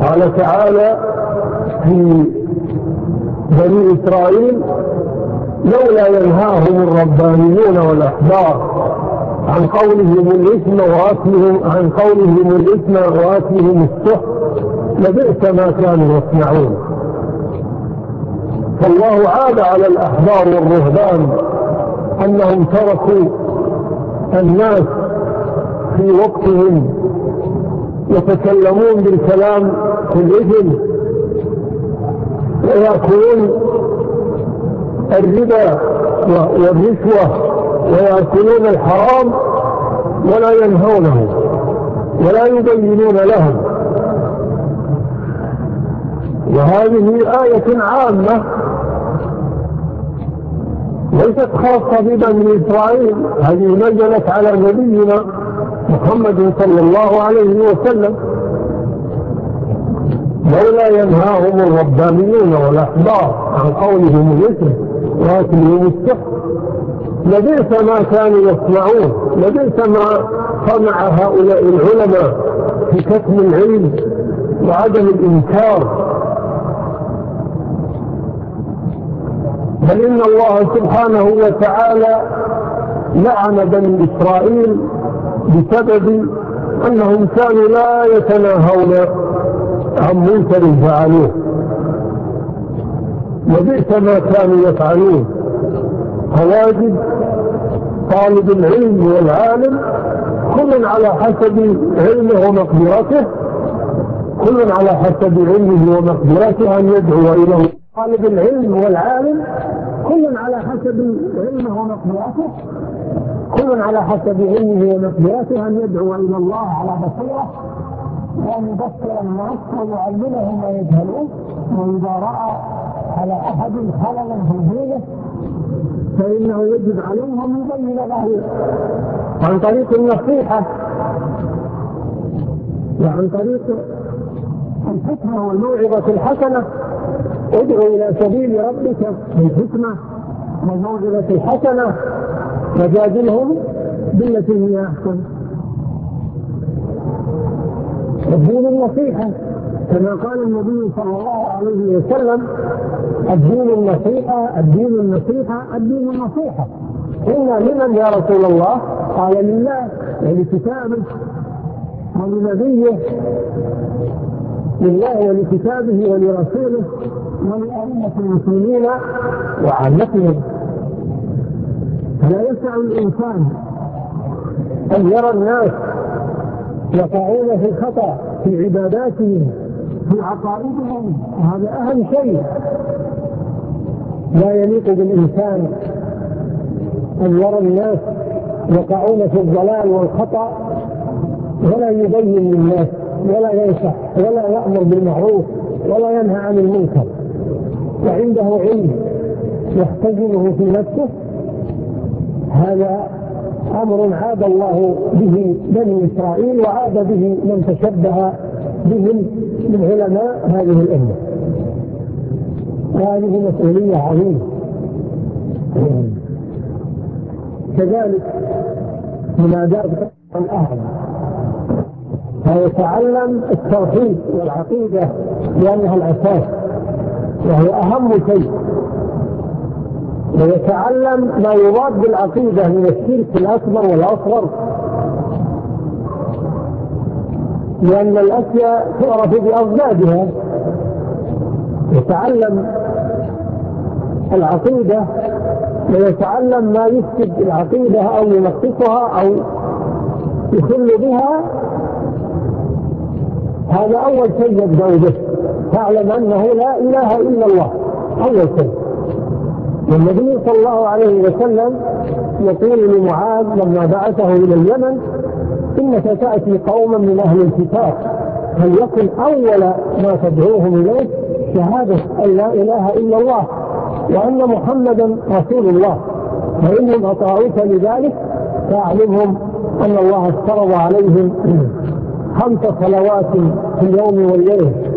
قال تعالى في بني إسرائيل لولا ينهاهم الربانيون والأحبار عن قولهم الإثم وأكلهم عن قولهم الإثم وأكلهم السحر لبئس ما كانوا يصنعون. فالله عاد على الأحبار والرهبان أنهم تركوا الناس في وقتهم يتكلمون بالكلام في الإذن ويأكلون الربا والرشوة ويأكلون الحرام ولا ينهونه ولا يبينون لهم. وهذه آية عامة ليست خاصة ببني إسرائيل هذه نزلت على نبينا محمد صلى الله عليه وسلم. لولا ينهاهم الربانيون والأحبار عن قولهم الإثم وأكلهم السحر لبئس ما كانوا يصنعون لبئس ما صنع هؤلاء العلماء في كتم العلم وعدم الإنكار. بل إن الله سبحانه وتعالى لعن بني إسرائيل بسبب أنهم كانوا لا يتناهون عن منكر فعلوه. وبئس ما كانوا يفعلون. فواجب طالب العلم والعالم كل على حسب علمه ومقدرته كل على حسب علمه ومقدرته أن يدعو إليه. طالب العلم والعالم كل على حسب علمه ومقدراته كل على حسب علمه ومقدراته أن يدعو إلى الله على بصيرة وأن يبصر الناس ويعلمهم ما يجهلون وإذا رأى على أحد خللا في دينه فإنه يجب عليهم يبين له عن طريق النصيحة وعن طريق الحكمة والموعظة الحسنة. ادعو إلى سبيل ربك بالحكمة والموعظة الحسنة وجادلهم بالتي هي أحسن. الدين النصيحة كما قال النبي صلى الله عليه وسلم الدين النصيحة الدين النصيحة الدين النصيحة. قلنا لمن يا رسول الله؟ قال لله يعني ولكتابه ولنبيه لله ولكتابه ولرسوله. من أئمة المسلمين وعامتهم. لا يسع الإنسان أن يرى الناس يقعون في الخطأ في عباداتهم في عقائدهم. هذا أهم شيء. لا يليق بالإنسان أن يرى الناس يقعون في الضلال والخطأ ولا يبين للناس ولا ينصح ولا يأمر بالمعروف ولا ينهى عن المنكر. وعنده علم يحتجمه في نفسه هذا أمر عاد الله به بني إسرائيل وعاد به من تشبه بهم من علماء هذه الأمة. هذه مسؤولية عظيمة. كذلك من آداب الأهل فيتعلم التوحيد والعقيدة لأنها الأساس. وهي أهم شيء. ويتعلم ما يراد بالعقيدة من الشرك الأكبر والأصغر. لأن الأشياء تعرف بأضدادها يتعلم العقيدة ويتعلم ما يفسد العقيدة أو ينقصها أو يخل بها. هذا أول شيء يبدأ به. تعلم أنه لا إله إلا الله. أول شيء والنبي صلى الله عليه وسلم يقول لمعاذ لما بعثه إلى اليمن إنك تأتي قوما من أهل الكتاب. فليكن أول ما تدعوهم إليه شهادة أن لا إله إلا الله وأن محمدا رسول الله؟ فإنهم أطاعوك لذلك فأعلمهم أن الله افترض عليهم خمس صلوات في اليوم والليل.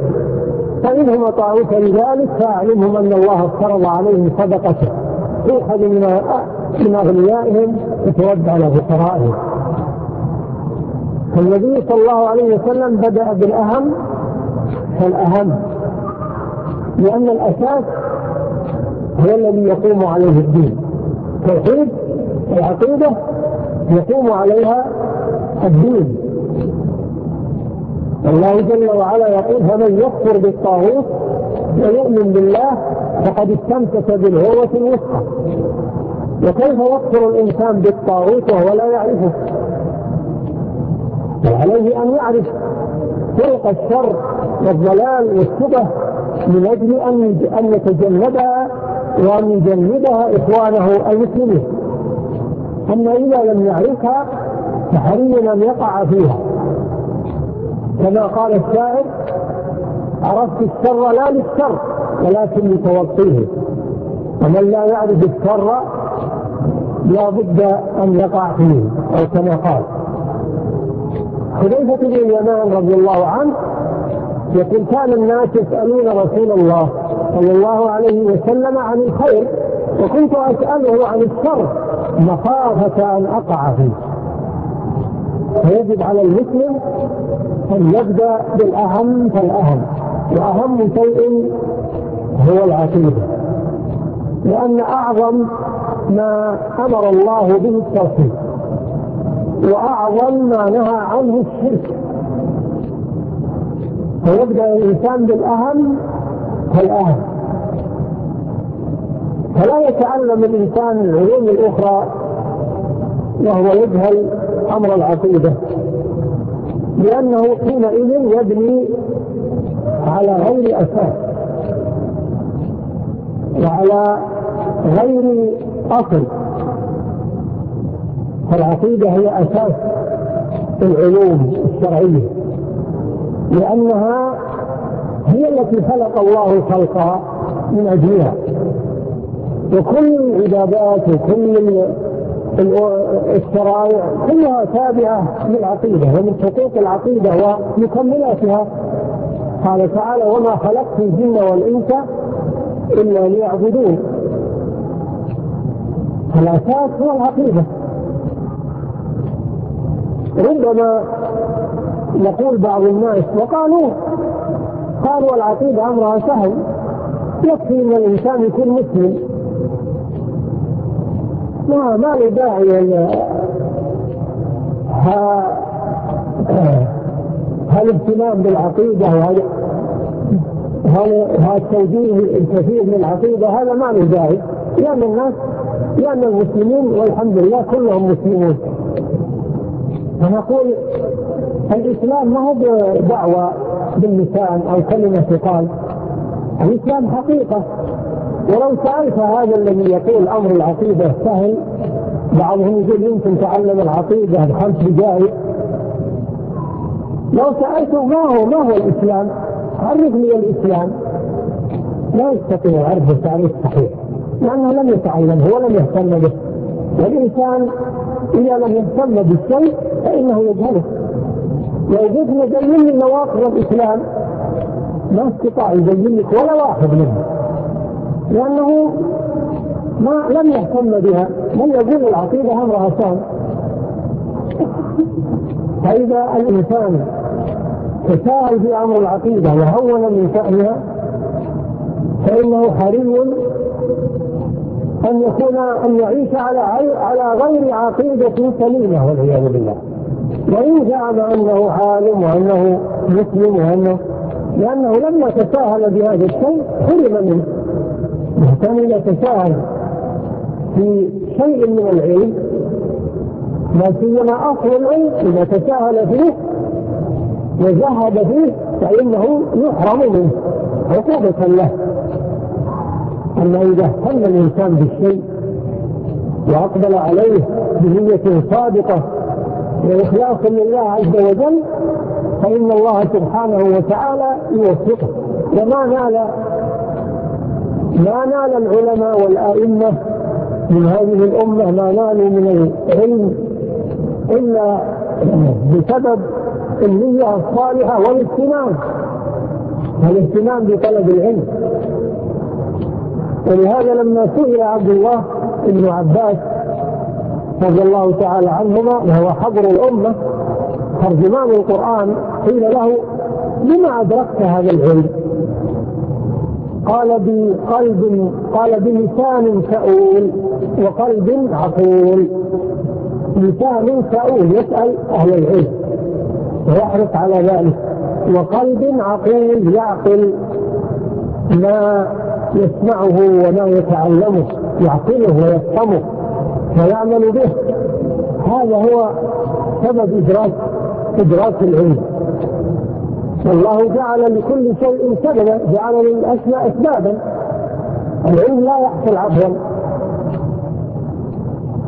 فإنهم طائفة لذلك فأعلمهم أن الله افترض عليهم صدقة تؤخذ من من أغنيائهم وترد على فقرائهم فالنبي صلى الله عليه وسلم بدأ بالأهم فالأهم لأن الأساس هو الذي يقوم عليه الدين. توحيد العقيدة يقوم عليها الدين. الله جل وعلا يقول فمن يكفر بالطاغوت ويؤمن بالله فقد استمسك بالهوة الوسطى وكيف يكفر الإنسان بالطاغوت وهو لا يعرفه؟ عليه أن يعرف طرق الشر والضلال والسبة من أجل أن أن يتجنبها وأن يجنبها إخوانه المسلمين. أما إذا لم يعرفها فحرينا ان يقع فيها كما قال الشاعر عرفت السر لا للشر ولكن لتوقيه ومن لا يعرف الشر لا بد أن يقع فيه أو كما قال. حذيفة بن اليمان رضي الله عنه يقول كان الناس يسألون رسول الله صلى الله عليه وسلم عن الخير وكنت أسأله عن الشر مخافة أن أقع فيه. ويجب على المسلم أن يبدأ بالأهم فالأهم. وأهم شيء هو العقيدة. لأن أعظم ما أمر الله به التوحيد وأعظم ما نهى عنه الشرك. فيبدأ الإنسان بالأهم فالأهم. فلا يتعلم الإنسان العلوم الأخرى وهو يجهل أمر العقيدة. لأنه حينئذ يبني على غير أساس. وعلى غير أصل. فالعقيدة هي أساس العلوم الشرعية. لأنها هي التي خلق الله خلقها من أجلها. وكل العبادات وكل الشرائع كلها تابعة للعقيدة ومن حقوق العقيدة ومكملاتها قال تعالى وما خلقت الجن والإنس إلا ليعبدون. الأساس هو العقيدة. ربما يقول بعض الناس وقالوا قالوا العقيدة أمرها سهل يكفي أن الإنسان يكون مسلم. ما ما لي داعي هالاهتمام بالعقيده وهذا هالتوجيه الكثير من العقيده هذا ما له داعي لأن الناس لأن المسلمين والحمد لله كلهم مسلمون فنقول الاسلام ما هو دعوه باللسان أو كلمه تقال الاسلام حقيقه ولو سألت هذا الذي يقول أمر العقيدة سهل بعضهم يقول يمكن تعلم العقيدة الخمس دقائق. لو سألته ما هو ما هو الإسلام؟ عرفني الإسلام. لا يستطيع عرض تعريف الصحيح لأنه لم يتعلمه ولم يهتم به. والإنسان إذا لم يهتم بالشيء فإنه يجهله. ووجدنا جايين من نواقض الإسلام ما استطاع يبين منك ولا واحد منه لأنه ما لم يهتم بها من يقول العقيدة أمرها عصام. فإذا الإنسان تساهل في أمر العقيدة وهون من شأنها فإنه حري أن يكون أن يعيش على على غير عقيدة سليمة والعياذ بالله. وإن زعم أنه عالم وأنه مسلم وأنه لأنه لما تساهل بهذا الشيء حرم منه. كان يتساءل في شيء من العلم ما سيما أصل العلم إذا تساهل فيه وزهد فيه فإنه يحرم منه عقوبة له. أن إذا اهتم الإنسان بالشيء وأقبل عليه بنية صادقة وإخلاص لله عز وجل فإن الله سبحانه وتعالى يوفقه. وما نال ما نال العلماء والأئمة من هذه الأمة ما نالوا من العلم إلا بسبب النية الصالحة والاهتمام والاهتمام بطلب العلم ولهذا لما سئل عبد الله ابن عباس رضي الله تعالى عنهما وهو حضر الأمة ترجمان القرآن قيل له لما أدركت هذا العلم؟ قال بقلب قال بلسان سؤول وقلب عقول. لسان سؤول يسأل أهل العلم ويحرص على ذلك. وقلب عقول يعقل ما يسمعه وما يتعلمه يعقله ويفهمه ويعمل به. هذا هو سبب إدراك إدراك العلم. والله جعل لكل شيء سببا جعل للاشياء أسبابا. العلم لا يحصل عفوا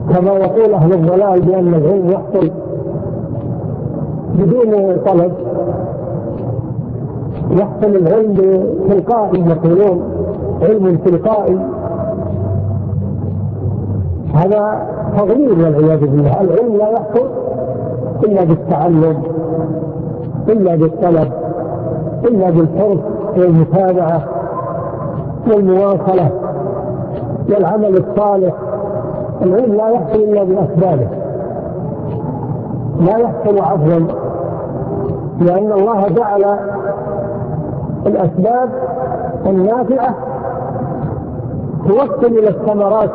كما يقول أهل الضلال بأن العلم يحصل بدون طلب. يحصل العلم تلقائي يقولون. علم تلقائي. هذا تغيير والعياذ بالله. العلم لا يحصل إلا بالتعلم إلا بالطلب. إلا بالحرص والمتابعة والمواصلة والعمل الصالح. العلم لا يحصل إلا بأسبابه. لا يحصل عفوا لأن الله جعل الأسباب النافعة توصل إلى الثمرات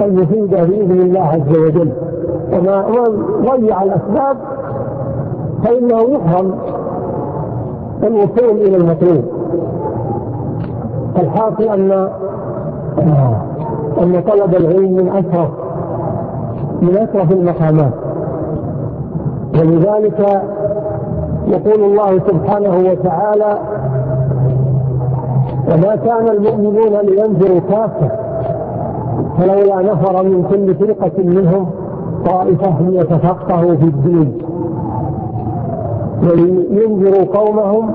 المفيدة بإذن الله عز وجل. وما ضيع الأسباب فإنه يفهم الوصول إلى المطلوب. الحاصل أن أن طلب العلم من اشرف من اشرف المقامات. ولذلك يقول الله سبحانه وتعالى وما كان المؤمنون لينذروا كافة فلولا نفر من كل فرقة منهم طائفة ليتفقهوا في الدين. ينذروا قومهم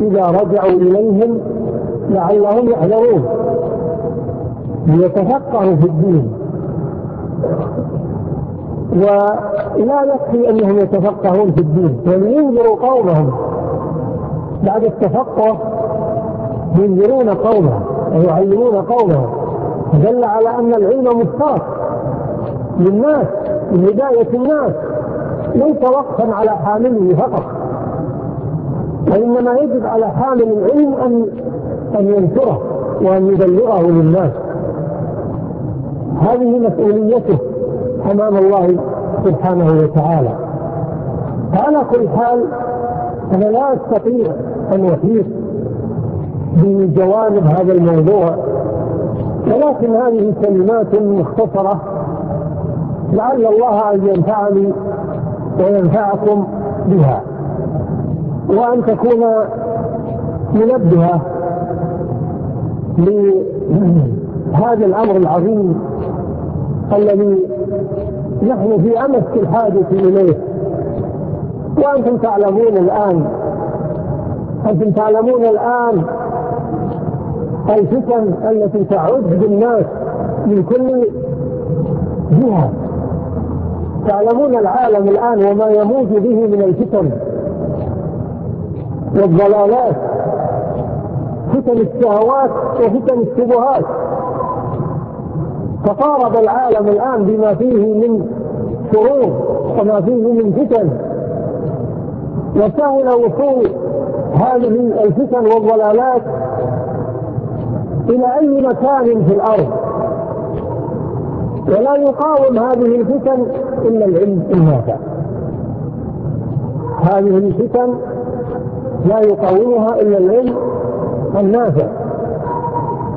إذا رجعوا إليهم لعلهم يحذرون. ليتفقهوا في الدين. ولا يكفي أنهم يتفقهون في الدين. بل قومهم. بعد التفقه ينذرون قومهم ويعلمون قومهم دل على أن العلم مفتاح للناس لهداية الناس. ليس وقفا على حامله فقط. وإنما يجب على حامل العلم ان أن ينشره وأن يبلغه للناس. هذه مسؤوليته أمام الله سبحانه وتعالى. فعلى كل حال أنا لا أستطيع أن أحيط بجوانب هذا الموضوع ولكن هذه كلمات مختصرة لعل الله أن ينفعني وينفعكم بها. وأن تكون منبهة لهذا الأمر العظيم الذي نحن في أمس الحاجة إليه. وأنتم تعلمون الآن أنتم تعلمون الآن الفتن التي تعز بالناس من كل جهة. تعلمون العالم الآن وما يموج به من الفتن والضلالات. فتن الشهوات وفتن الشبهات. تقارب العالم الآن بما فيه من شرور وما فيه من فتن. وسهل وصول هذه الفتن والضلالات إلى أي مكان في الأرض؟ ولا يقاوم هذه الفتن إلا العلم النافع هذه الفتن لا يقاومها إلا العلم النافع.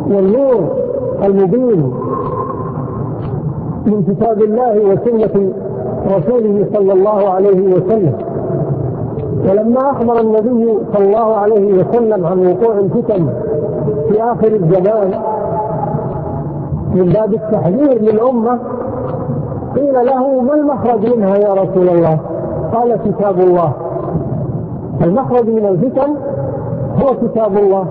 والنور المبين من كتاب الله وسنة رسوله صلى الله عليه وسلم. ولما أخبر النبي صلى الله عليه وسلم عن وقوع الفتن في آخر الزمان من باب التحذير للأمة. قيل له ما المخرج منها يا رسول الله؟ قال كتاب الله. المخرج من الفتن هو كتاب الله.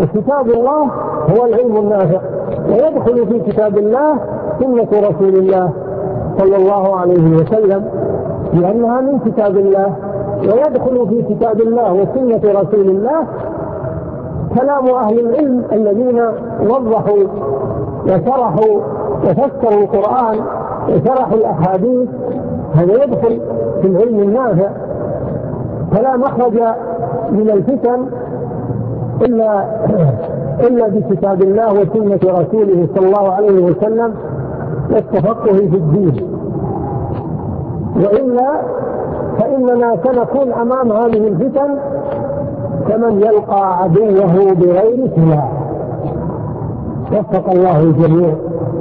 وكتاب الله هو العلم النافع. ويدخل في كتاب الله سنة رسول الله صلى الله عليه وسلم لأنها من كتاب الله. ويدخل في كتاب الله وسنة رسول الله كلام أهل العلم الذين وضحوا وشرحوا وفكروا القرآن وشرحوا الأحاديث هذا يدخل في العلم النافع. فلا مخرج من الفتن إلا إلا بكتاب الله وسنة رسوله صلى الله عليه وسلم والتفقه في الدين. وإلا فإننا سنكون أمام هذه الفتن كمن يلقى عدوه بغير سلاح وفق الله الجميع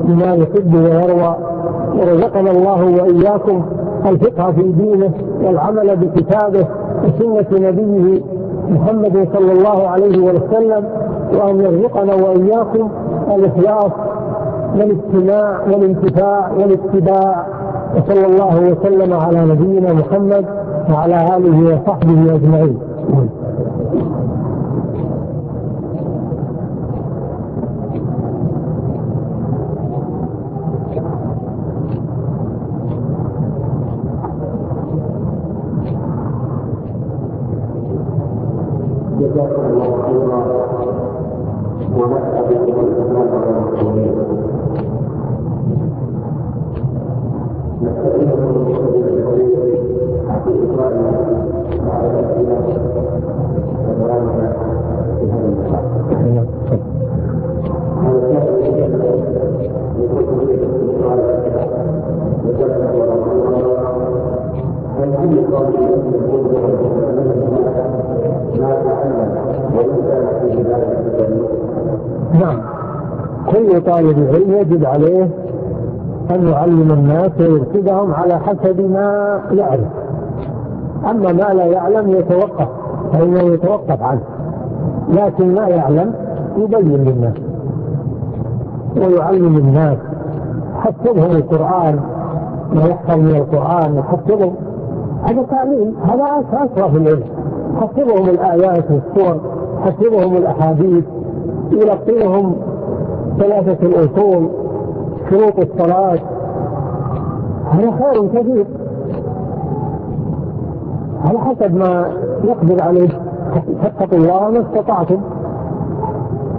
لما يحب ويروى ورزقنا الله وإياكم الفقه في دينه والعمل بكتابه وسنة نبيه محمد صلى الله عليه وسلم وأن يرزقنا وإياكم الإخلاص والاستماع والانتفاع والاتباع وصلى الله وسلم على نبينا محمد وعلى آله وصحبه أجمعين. يعلم الناس ويرشدهم على حسب ما يعلم أما ما لا يعلم يتوقف فإنه يتوقف عنه. لكن ما يعلم يبين للناس. ويعلم الناس. حفظهم القرآن. ما يحفظ من القرآن يحفظهم. هذا تعليم. هذا أساس في العلم. حفظهم الآيات والسور. حفظهم الأحاديث. يلقيهم ثلاثة الأصول. شروط الصلاة. هذا خير كبير؟ على حسب ما يقدر عليه. حقق الله ما استطعتم.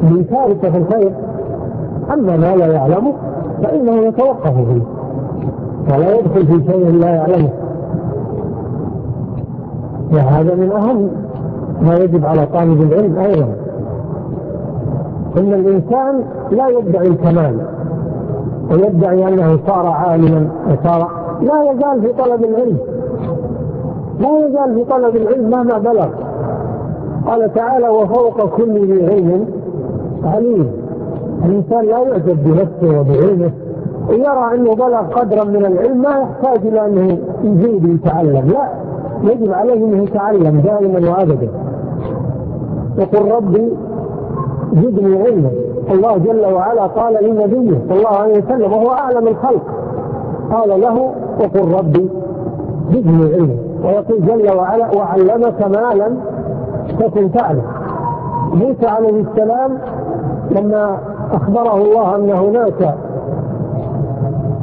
من ثالثة في الخير. أما ما لا يعلمه فإنه يتوقف فيه ولا يدخل في شيء لا يعلمه. وهذا من أهم ما يجب على طالب العلم أيضا. أن الإنسان لا يدعي الكمال. ويدعي أنه صار عالما وصار لا يزال في طلب العلم. لا يزال في طلب العلم مهما بلغ. قال تعالى وفوق كل ذي علم عليم. الإنسان لا يعجب بنفسه وبعلمه. يرى أنه بلغ قدرا من العلم ما يحتاج إلى أنه يزيد ويتعلم. لا يجب عليه أنه يتعلم دائما وأبدا. يقول ربي زدني علما. الله جل وعلا قال لنبيه صلى الله عليه وسلم وهو أعلم الخلق. قال له وقل ربي زدني علما. ويقول جل وعلا وعلمك مالا فكن تعلم. موسى عليه السلام لما أخبره الله أن هناك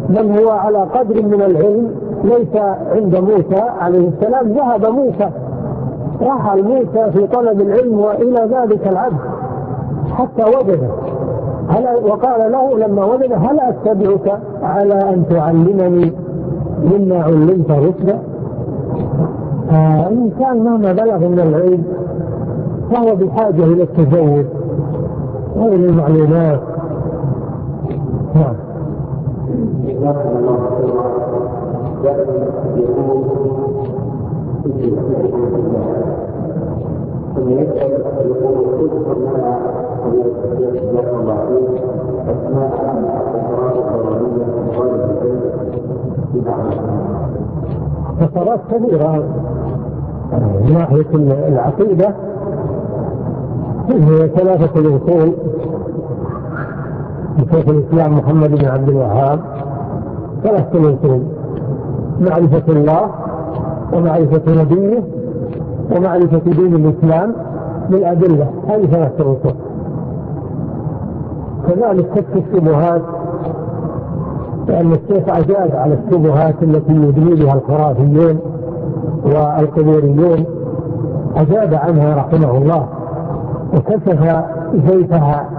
من هو على قدر من العلم ليس عند موسى عليه السلام. ذهب موسى رحل موسى في طلب العلم وإلى ذلك العبد حتى وجده. هل وقال له لما وجد هل أتبعك على أن تعلمني مما علمت رشدا؟ الإنسان مهما بلغ من العلم فهو بحاجة إلى التزود وإلى المعلومات. نعم. خسارات كبيرة من ناحية العقيدة هي ثلاثة الوصول بسيط الإسلام محمد بن عبد الوهاب ثلاثة الوصول معرفة الله ومعرفة نبيه ومعرفة دين الإسلام بالأدلة هذه ثلاثة الوصول وكذلك فك الشبهات لأن الشيخ أجاز على الشبهات التي يدلي بها الخرافيون والقبوريون أجاب عنها رحمه الله وكشف زيتها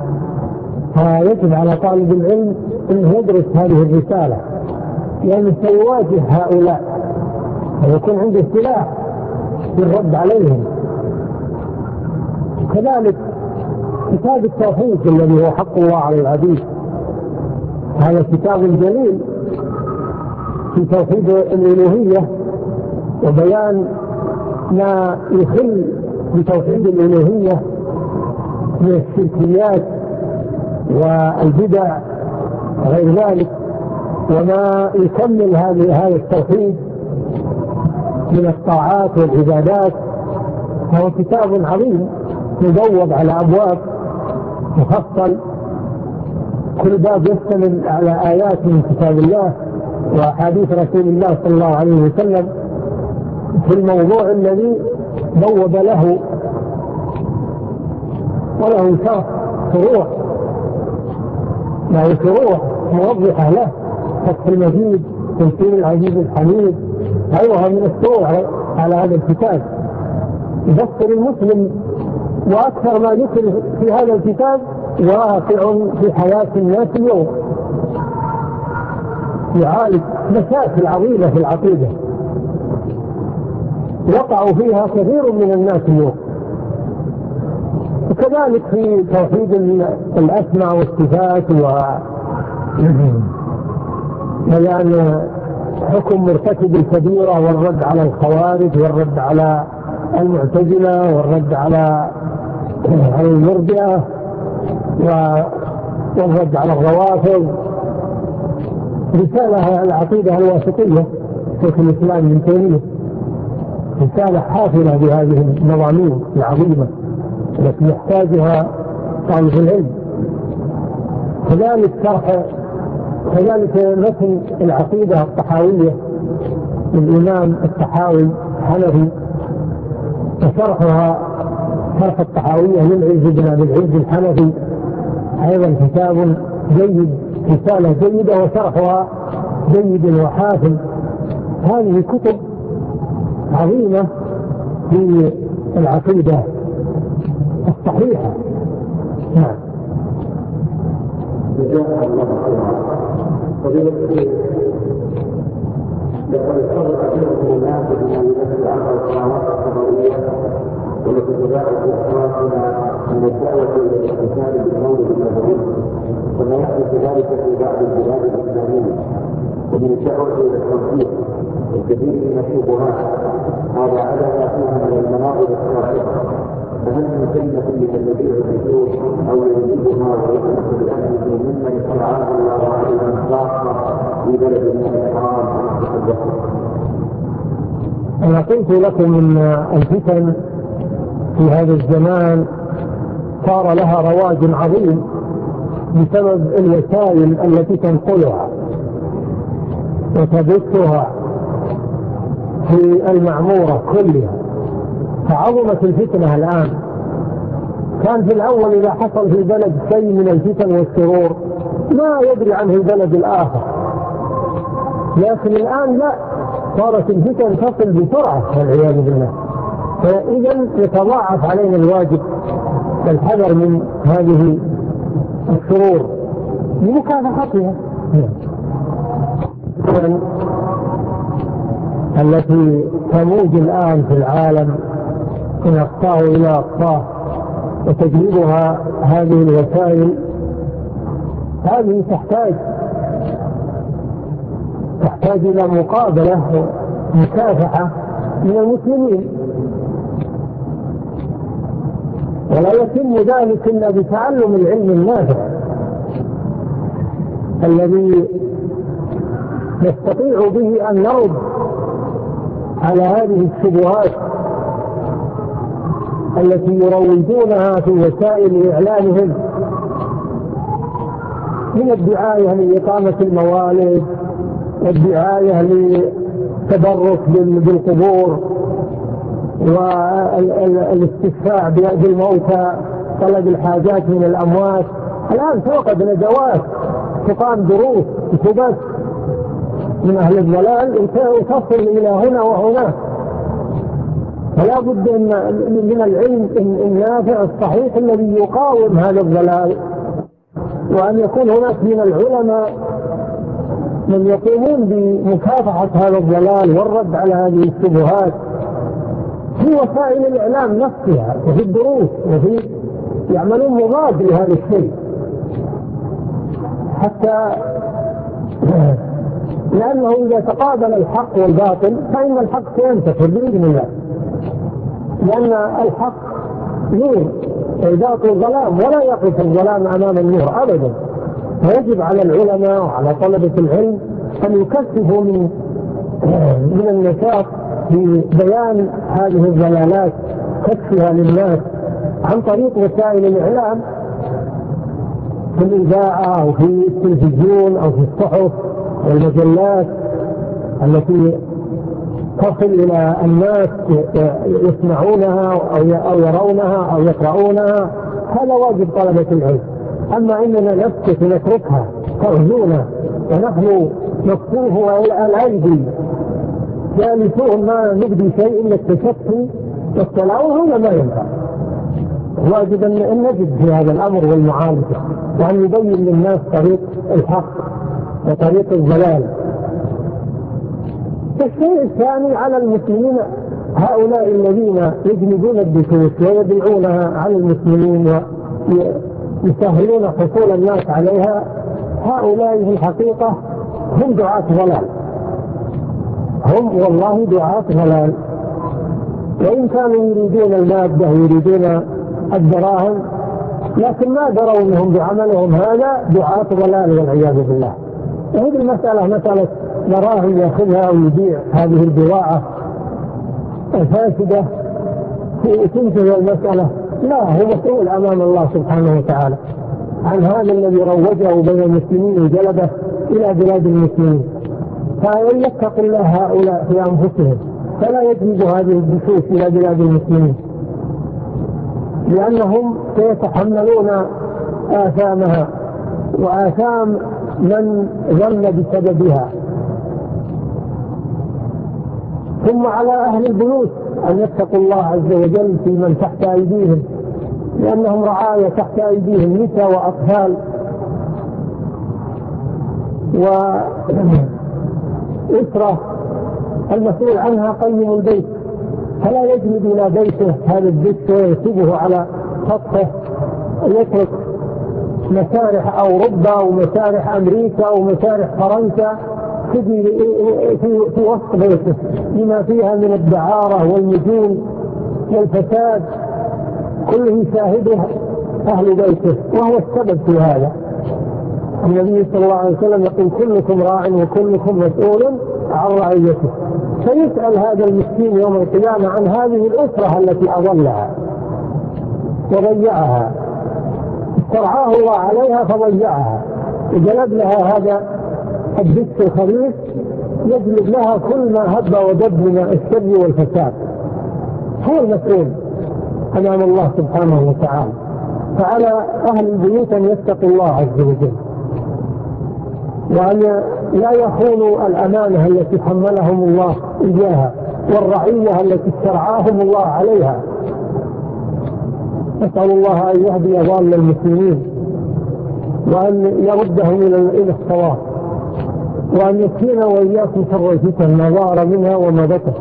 فيجب على طالب العلم أن يدرس هذه الرسالة لأنه سيواجه هؤلاء ويكون عنده سلاح في الرد عليهم. كذلك كتاب التوحيد الذي هو حق الله على العبيد هذا كتاب الجليل في توحيد الألوهية وبيان ما يخل بتوحيد الألوهية من الشركيات والبدع غير ذلك وما يكمل هذا التوحيد من الطاعات والعبادات. فهو كتاب عظيم مبوب على أبواب مفصل. كل باب يستمن على آيات من كتاب الله وأحاديث رسول الله صلى الله عليه وسلم في الموضوع الذي بوب له وله شرح فروع. يعني فروح موضحة له. فتح المجيد تمثيل العزيز الحميد. غيرها من الشروع على هذا الكتاب. يبصر المسلم وأكثر ما ذكر في هذا الكتاب واقع في حياة الناس اليوم. يعالج مشاكل العظيمة في العقيدة. وقع فيها كثير من الناس اليوم. وكذلك في توحيد الأسمع والصفات و بيان حكم مرتكب الكبيرة والرد على الخوارج والرد على المعتزلة والرد على على المرجئة والرد على الروافض. رسالة العقيدة الواسطية شيخ الإسلام ابن تيمية. رسالة حافلة بهذه المضامين العظيمة التي يحتاجها طالب العلم. كذلك شرح كذلك متن العقيدة الطحاوية للإمام التحاول حنفي وشرحها شرح الطحاوية للعز بن أبي العز الحنفي. أيضا كتاب جيد رسالة جيدة وشرحها جيد وحافل هذه كتب عظيمة في العقيدة الصحيحة. نعم. جزاك الله خيرا. فضيلة لقد فرق بينكم الناس بما يدخل على الصلوات الصبرية والاقتداء بالصراط من الدعوة إلى الاحتفال بالمولد النبوي كما يحدث ذلك في بعض البلاد الإسلامية ومن شعر إلى التوفيق الكثير من الشبهات هذا على فيها من المناظر الخاطئة فهل من كلمة للنبي الرسول أو يريدها ويحدث بأهله ممن شرعاه الله عليهم خاصة في بلد من الحرام أنا قلت لكم إن الفتن في هذا الزمان صار لها رواج عظيم بسبب الوسائل التي تنقلها وتبثها في المعمورة كلها. فعظمت الفتنة الآن. كان في الأول إذا حصل في البلد شيء من الفتن والسرور ما يدري عنه البلد الآخر. لكن الآن لا صارت الفتن تصل بسرعة والعياذ بالله. فإذا يتضاعف علينا الواجب الحذر من هذه الشرور. لمكافحتها. التي تموج الآن في العالم من أقطاع إلى أقطاع وتجلبها هذه الوسائل. هذه تحتاج تحتاج إلى مقابلة مكافحة من المسلمين. ولا يتم ذلك إلا بتعلم العلم النافع. الذي نستطيع به أن نرد على هذه الشبهات التي يروجونها في وسائل إعلامهم من الدعاية لإقامة الموالد والدعاية للتبرك بالقبور والاستفاع بأجل الموتى طلب الحاجات من الأموات. الآن توقف ندوات تقام دروس تبث من أهل الضلال وتصل إلى هنا وهناك. فلا بد من العلم النافع الصحيح الذي يقاوم هذا الضلال وأن يكون هناك من العلماء من يقومون بمكافحة هذا الضلال والرد على هذه الشبهات. في وسائل الإعلام نفسها وفي الدروس وفي يعملون مضاد لهذا الشيء. حتى لأنه إذا تقابل الحق والباطل فإن الحق سينتصر بإذن الله. لأن الحق نور والباطل ظلام ولا يقف الظلام أمام النور أبدا. فيجب على العلماء وعلى طلبة العلم أن يكثفوا من من النشاط في بيان هذه الضلالات كشفها للناس عن طريق وسائل الإعلام في الإذاعة أو في التلفزيون أو في الصحف والمجلات التي تصل إلى الناس يسمعونها أو يرونها أو يقرؤونها هذا واجب طلبة العلم. أما إننا نسكت نتركها تغزونا. ونحن نكفوه والأيدي يعني جالسوهم ما نبدي شيء إلا التشفي تطلعوه هنا ما ينفع؟ واجب أن نجد في هذا الأمر والمعالجة وأن نبين للناس طريق الحق وطريق الضلال. الشيء الثاني على المسلمين هؤلاء الذين يجلبون الدفوس ويدعونها على المسلمين ويسهلون حصول الناس عليها هؤلاء في الحقيقة هم دعاة ضلال. هم والله دعاة ضلال. وإن كانوا يريدون المادة ويريدون الدراهم لكن ما دروا أنهم بعملهم هذا دعاة ضلال والعياذ بالله. وهذه المسألة مسألة دراهم يأخذها ويبيع هذه البضاعة الفاسدة. تنتهي المسألة. لا هو مسؤول أمام الله سبحانه وتعالى. عن هذا الذي روجه بين المسلمين وجلبه إلى بلاد المسلمين. فإن يتق الله هؤلاء في أنفسهم فلا يجلب هذه النفوس إلى بلاد المسلمين. لأنهم سيتحملون آثامها وآثام من ظن بسببها. ثم على أهل البيوت أن يتقوا الله عز وجل في من تحت أيديهم. لأنهم رعاية تحت أيديهم نساء وأطفال وإسرة المسؤول عنها قيم البيت. فلا يجلب إلى بيته هذا البيت ويسبه على خطه. يترك مسارح أوروبا ومسارح أمريكا ومسارح فرنسا في, في وسط بيته. لما فيها من الدعارة والنجوم والفساد. كل يشاهده أهل بيته وهو السبب في هذا. النبي صلى الله عليه وسلم يقول كلكم راع وكلكم مسؤول عن رعيته. فيسأل هذا المسكين يوم القيامة عن هذه الأسرة التي أضلها وضيعها. استرعاه الله عليها فضيعها. وجلب لها هذا الجس الخريف يجلب لها كل ما هب ودب من السر والفساد. هو المسؤول. امام الله سبحانه وتعالى. فعلى أهل البيوت أن يتقوا الله عز وجل. وأن لا يخونوا الأمانة التي حملهم الله إياها والرعية التي استرعاهم الله عليها. أسأل الله أن يهدي أضال المسلمين. وأن يردهم إلى الصواب. وأن يكفينا وإياكم شر الفتن ما ظهر منها وما ذكر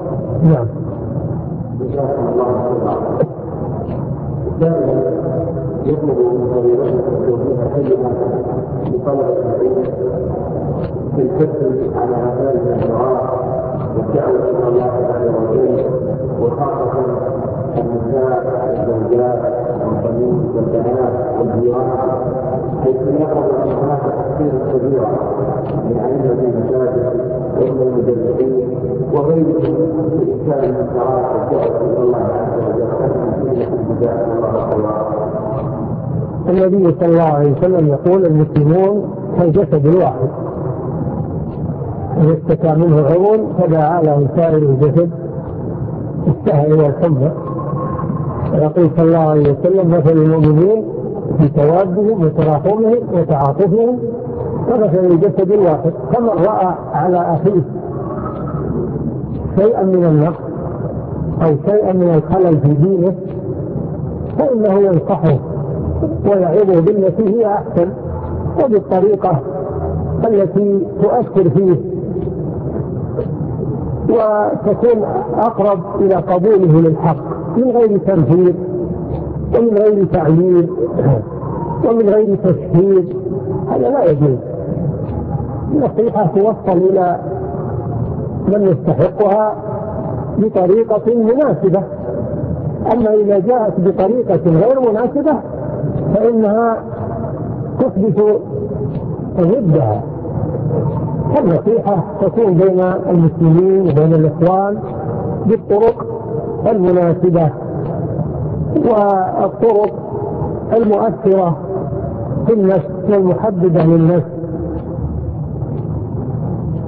نعم. دائما يطلب من غيره توفيق كلمه لطلبه العلم في الحث على هذا الدعاء والدعوة إلى الله عز وجل وخاصه النساء والزوجات والبنين والبنات والجيران حيث يقع الاشخاص تاثيرا كبيرا من عند المساجد إلى الله عز وجل النبي صلى الله عليه وسلم يقول المسلمون كالجسد الواحد. إذا اتكى منه عضو فدعا له سائر الجسد السهل والحمى يقول صلى الله عليه وسلم مثل المؤمنين في توادهم وتراحمهم وتعاطفهم ثبت من جسد واحد فمن رأى على أخيه شيئا من النقص أو شيئا من الخلل في دينه فإنه ينصحه ويعظه بالتي هي أحسن وبالطريقة التي تؤثر فيه وتكون أقرب إلى قبوله للحق من غير تنفيذ ومن غير تعيير ومن غير تشهير هذا لا يجوز. نصيحة توصل إلى من يستحقها بطريقة مناسبة. أما إذا جاءت بطريقة غير مناسبة فإنها تثبت ضدها. النصيحة تكون بين المسلمين وبين الإخوان بالطرق المناسبة والطرق المؤثرة في النفس والمحددة للنفس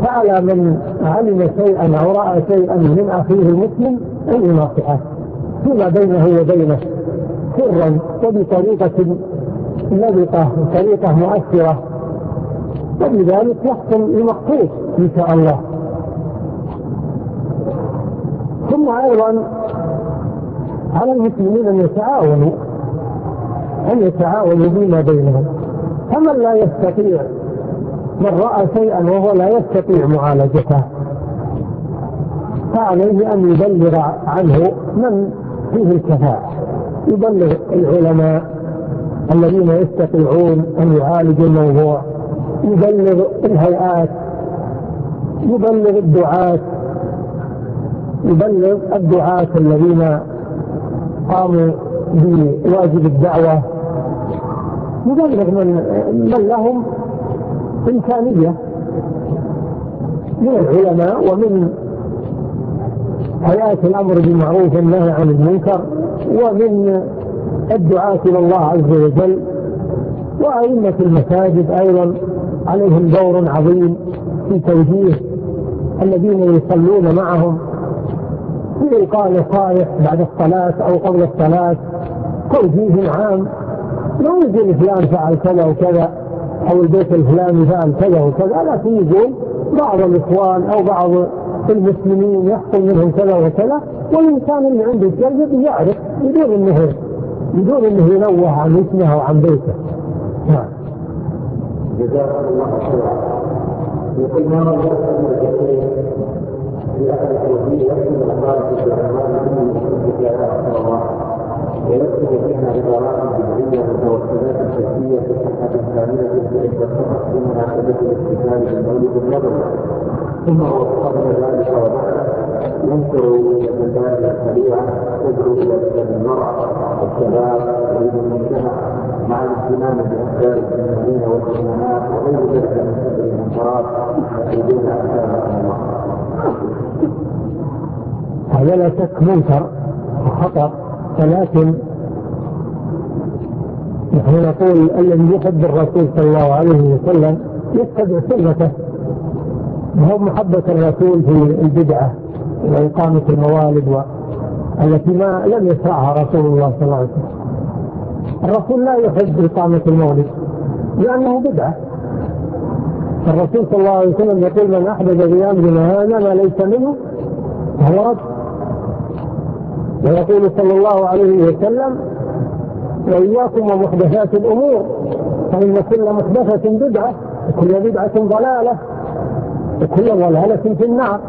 فعل من علم شيئا أو رأى شيئا من أخيه المسلم ان ناصحة. فيما بينه وبينه. سرا وبطريقة لبقه وطريقة مؤثرة. وبذلك يحكم المقصود إن شاء الله. ثم أيضا على المسلمين أن يتعاونوا أن يتعاونوا فيما بينهم. فمن لا يستطيع من رأى شيئا وهو لا يستطيع معالجته فعليه أن يبلغ عنه من فيه الكفاءة. يبلغ العلماء الذين يستطيعون أن يعالجوا الموضوع يبلغ الهيئات يبلغ الدعاة يبلغ الدعاة الذين قاموا بواجب الدعوة. يبلغ من, من لهم إمكانية من العلماء ومن حياة الأمر بالمعروف والنهي عن المنكر ومن الدعاة إلى الله عز وجل وأئمة المساجد أيضا عليهم دور عظيم في توجيه الذين يصلون معهم في إلقاء نصائح بعد الصلاة أو قبل الصلاة توجيه عام. لا يقول فلان فعل كذا وكذا أو البيت الفلاني فعل كذا وكذا لا يوجد بعض الإخوان أو بعض المسلمين يحصل منهم كذا وكذا والإنسان اللي عنده تجربه يعرف بدون إنه بدون إنه ينوه عن اسمه وعن بيته. نعم. جزاك الله خيرا. يقول ما رجعت من الجحيم في أحد التوحيد يحسن في الأعمال من المسلمين في الله ويكتب من الإدارات الجزئية المتوفرات في الصحة الكاملة التي اتفقت بمناسبة الاحتفال بالمولد النبوي ثم وفقنا ذلك وبعد ينكر المبادئ السريعة تدعو إلى أسباب المرأة والشباب وعيد المجتمع مع الاهتمام بأسباب الفنانين والفنانات وغير ذلك من المنكرات التي بين أسباب الله. هذا لا شك منكر وخطر ولكن نحن نقول الذي يحب الرسول صلى الله عليه وسلم يتبع سنته. وهو محبة الرسول في البدعة وإقامة الموالد و... التي ما لم يشرعها رسول الله صلى الله عليه وسلم. الرسول لا يحب إقامة المولد لأنه بدعة. الرسول صلى الله عليه وسلم يقول من أحدد في جمهانا هذا ما ليس منه هو رد. ويقول صلى الله عليه وسلم وإياكم ومحدثات الأمور فإن كل محدثة بدعة وكل بدعة ضلالة وكل ضلالة في النار.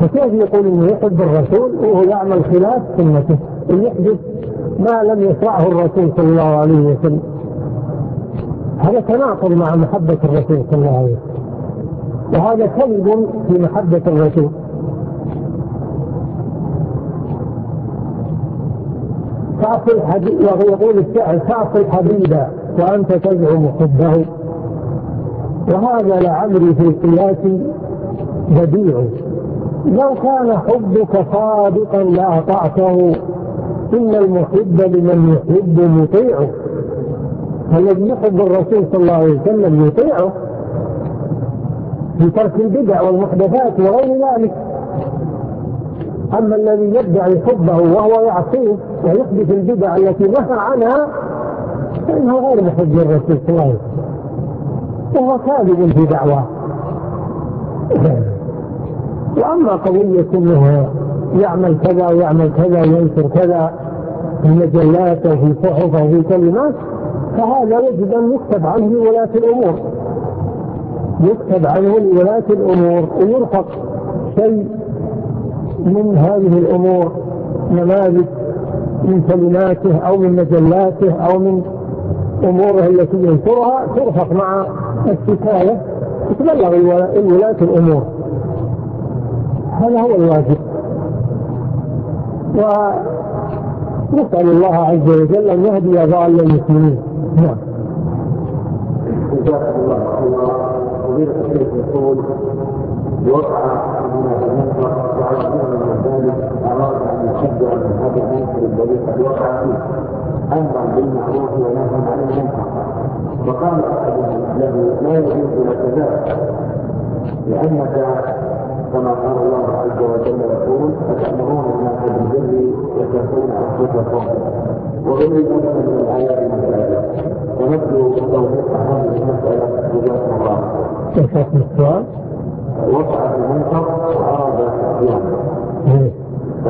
فكيف يقول إنه يحب الرسول وهو يعمل خلاف سنته ويحدث ما لم يسرعه الرسول صلى الله عليه وسلم. هذا تناقض مع محبة الرسول صلى الله عليه وسلم. وهذا كذب في محبة الرسول. خاف الحبيب وهو يقول الشاعر الحبيب وأنت تزعم حبه. وهذا لعمري في القياس بديع. لو كان حبك صادقا لأطعته إن المحب لمن يحب مطيعه الذي يحب الرسول صلى الله عليه وسلم يطيعه في ترك البدع والمحدثات وغير ذلك. أما الذي يدعي حبه وهو يعصيه ويحدث البدع التي نهى عنها فإنه غير محب للرسول صلى الله عليه وسلم. وهو كاذب في دعواه وأما قضية أنه يعمل كذا ويعمل كذا وينشر كذا في مجلات وفي صحف وفي كلمات فهذا يجب أن يكتب عنه ولاة الأمور. يكتب عنه ولاة الأمور. ويرفق شيء من هذه الأمور نماذج من كلماته أو من مجلاته أو من أموره التي ينشرها ترفق مع الكفاية تبلغ الولاة الأمور. هذا هو الواجب. ونسأل الله عز وجل أن يهدي ضال المسلمين. نعم. جزاكم الله خيرا. فضيلة وقع هذا الذي قد وقع فيه أمر بالمعروف ونهى عن المنكر فقال احد له لا يجوز لك ذلك لأنك كما قال الله عز وجل يقول أتأمرون الناس بالبر وتنسون أنفسكم وغير من الآيات المتعددة ونرجو توفيق هذه المسألة جزاكم الله. وقع المنكر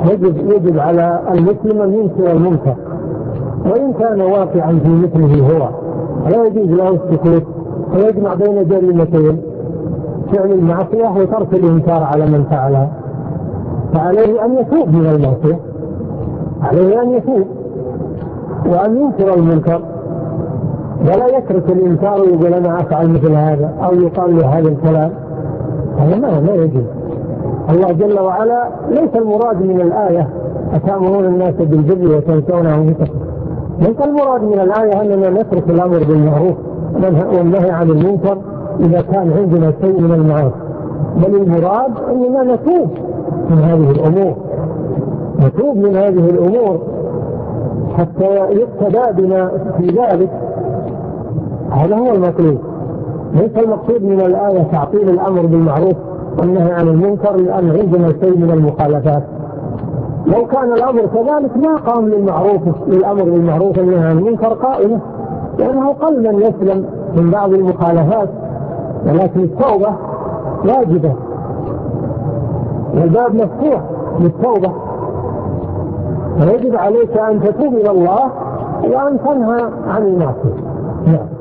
يجب يجب على المسلم أن ينكر المنكر. وإن كان واقعا في مثله هو لا يجوز له السكوت ويجمع بين جريمتين فعل المعصية وترك الإنكار على من فعلها. فعليه أن يتوب من المعصية. عليه أن يتوب وأن ينكر المنكر. ولا يترك الإنكار ويقول أنا أفعل مثل هذا أو يقال له هذا الكلام. هذا ما ما يجوز. الله جل وعلا ليس المراد من الآية أتأمرون الناس بالبر وتنسون أنفسكم. ليس المراد من الآية أننا نترك الأمر بالمعروف والنهي عن المنكر إذا كان عندنا شيء من المعارف بل المراد أننا نتوب من هذه الأمور. نتوب من هذه الأمور حتى يقتدى بنا في ذلك. هذا هو المطلوب. ليس المقصود من الآية تعطيل الأمر بالمعروف. والنهي عن المنكر لأن عندنا شيء من المخالفات. لو كان الأمر كذلك ما قام للمعروف للأمر بالمعروف والنهي عن المنكر قائمة لأنه قل من يسلم من بعض المخالفات ولكن التوبة واجبة. والباب مفتوح للتوبة. فيجب عليك أن تتوب إلى الله وأن تنهى عن المعصية. نعم.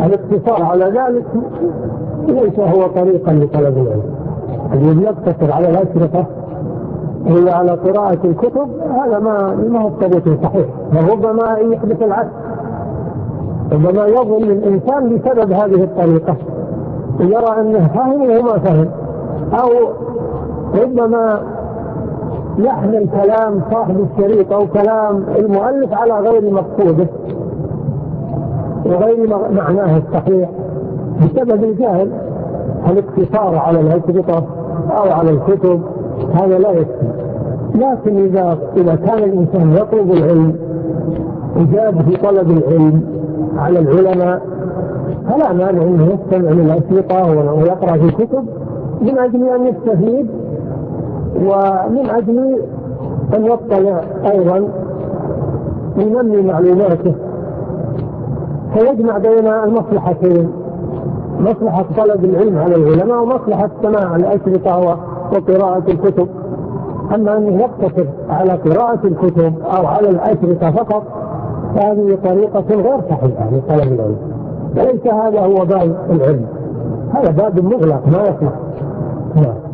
الاقتصار على ذلك ليس هو طريقا لطلب العلم. الذي يقتصر على الأشرطة إلا على قراءة الكتب هذا ما ما هو الطريق الصحيح وربما يحدث العكس. ربما يظلم الإنسان بسبب هذه الطريقة. يرى أنه فهم وما فهم أو ربما يحمل كلام صاحب الشريط أو كلام المؤلف على غير مقصوده. وغير معناه الصحيح. بسبب الجهل الاقتصار على الأشرطة أو على الكتب هذا لا يكفي. لكن إذا إذا كان الإنسان يطلب العلم إجاب في طلب العلم على العلماء فلا مانع أنه يستمع للأشرطة ويقرأ في الكتب من أجل أن يستفيد ومن أجل أن يطلع أيضا لنمي معلوماته. فيجمع بين المصلحتين مصلحة طلب العلم على العلماء ومصلحة سماع الأشرطة وقراءة الكتب. أما أنه يقتصر على قراءة الكتب أو على الأشرطة فقط هذه طريقة غير صحيحة لطلب العلم. ليس هذا هو باب العلم. هذا باب مغلق ما يصلح. نعم.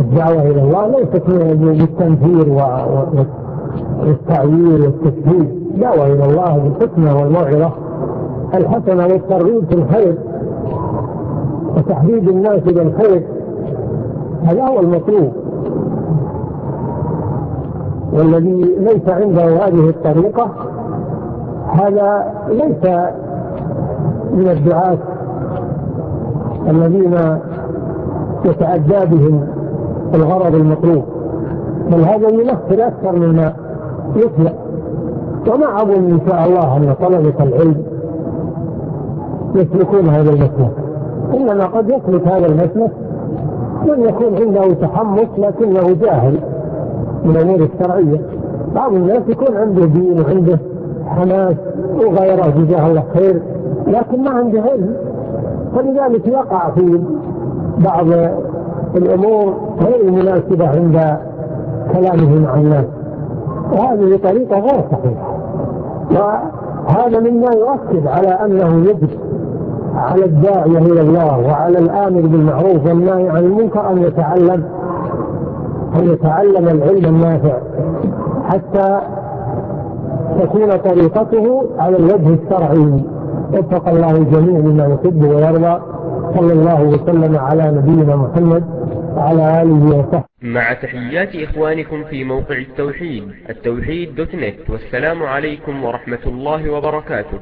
الدعوة إلى الله ليست للتنفير والتعيير والتسهيل دعوة إلى الله بالحكمة والموعظة الحسنة والترغيب في الخير وتحديد الناس بالخير. هذا هو المطلوب. والذي ليس عنده هذه الطريقة هذا ليس من الدعاة الذين يتأدى بهم الغرض المطلوب. بل هذا يمثل أكثر مما يطلق وما أظن إن شاء الله أن طلبة العلم يسلكون هذا المسلك. إنما قد يسلك هذا المسلك من يكون عنده تحمس لكنه جاهل من الأمور الشرعية. بعض الناس يكون عنده دين وعنده حماس وغيره جزاه الله خير لكن ما عنده علم. فلذلك يقع في بعض الأمور غير مناسبة عند كلامه مع الناس. هذه طريقة غير صحيحة. وهذا مما يؤكد على أنه يجب على الداعيه إلى الله وعلى الآمر بالمعروف والنهي عن المنكر أن يتعلم أن يتعلم العلم النافع حتى تكون طريقته على الوجه الشرعي. وفق الله الجميع لما يحب ويرضى. صلى الله وسلم على نبينا محمد وعلى آله وصحبه. مع تحيات إخوانكم في موقع التوحيد التوحيد دوت نت. والسلام عليكم ورحمة الله وبركاته.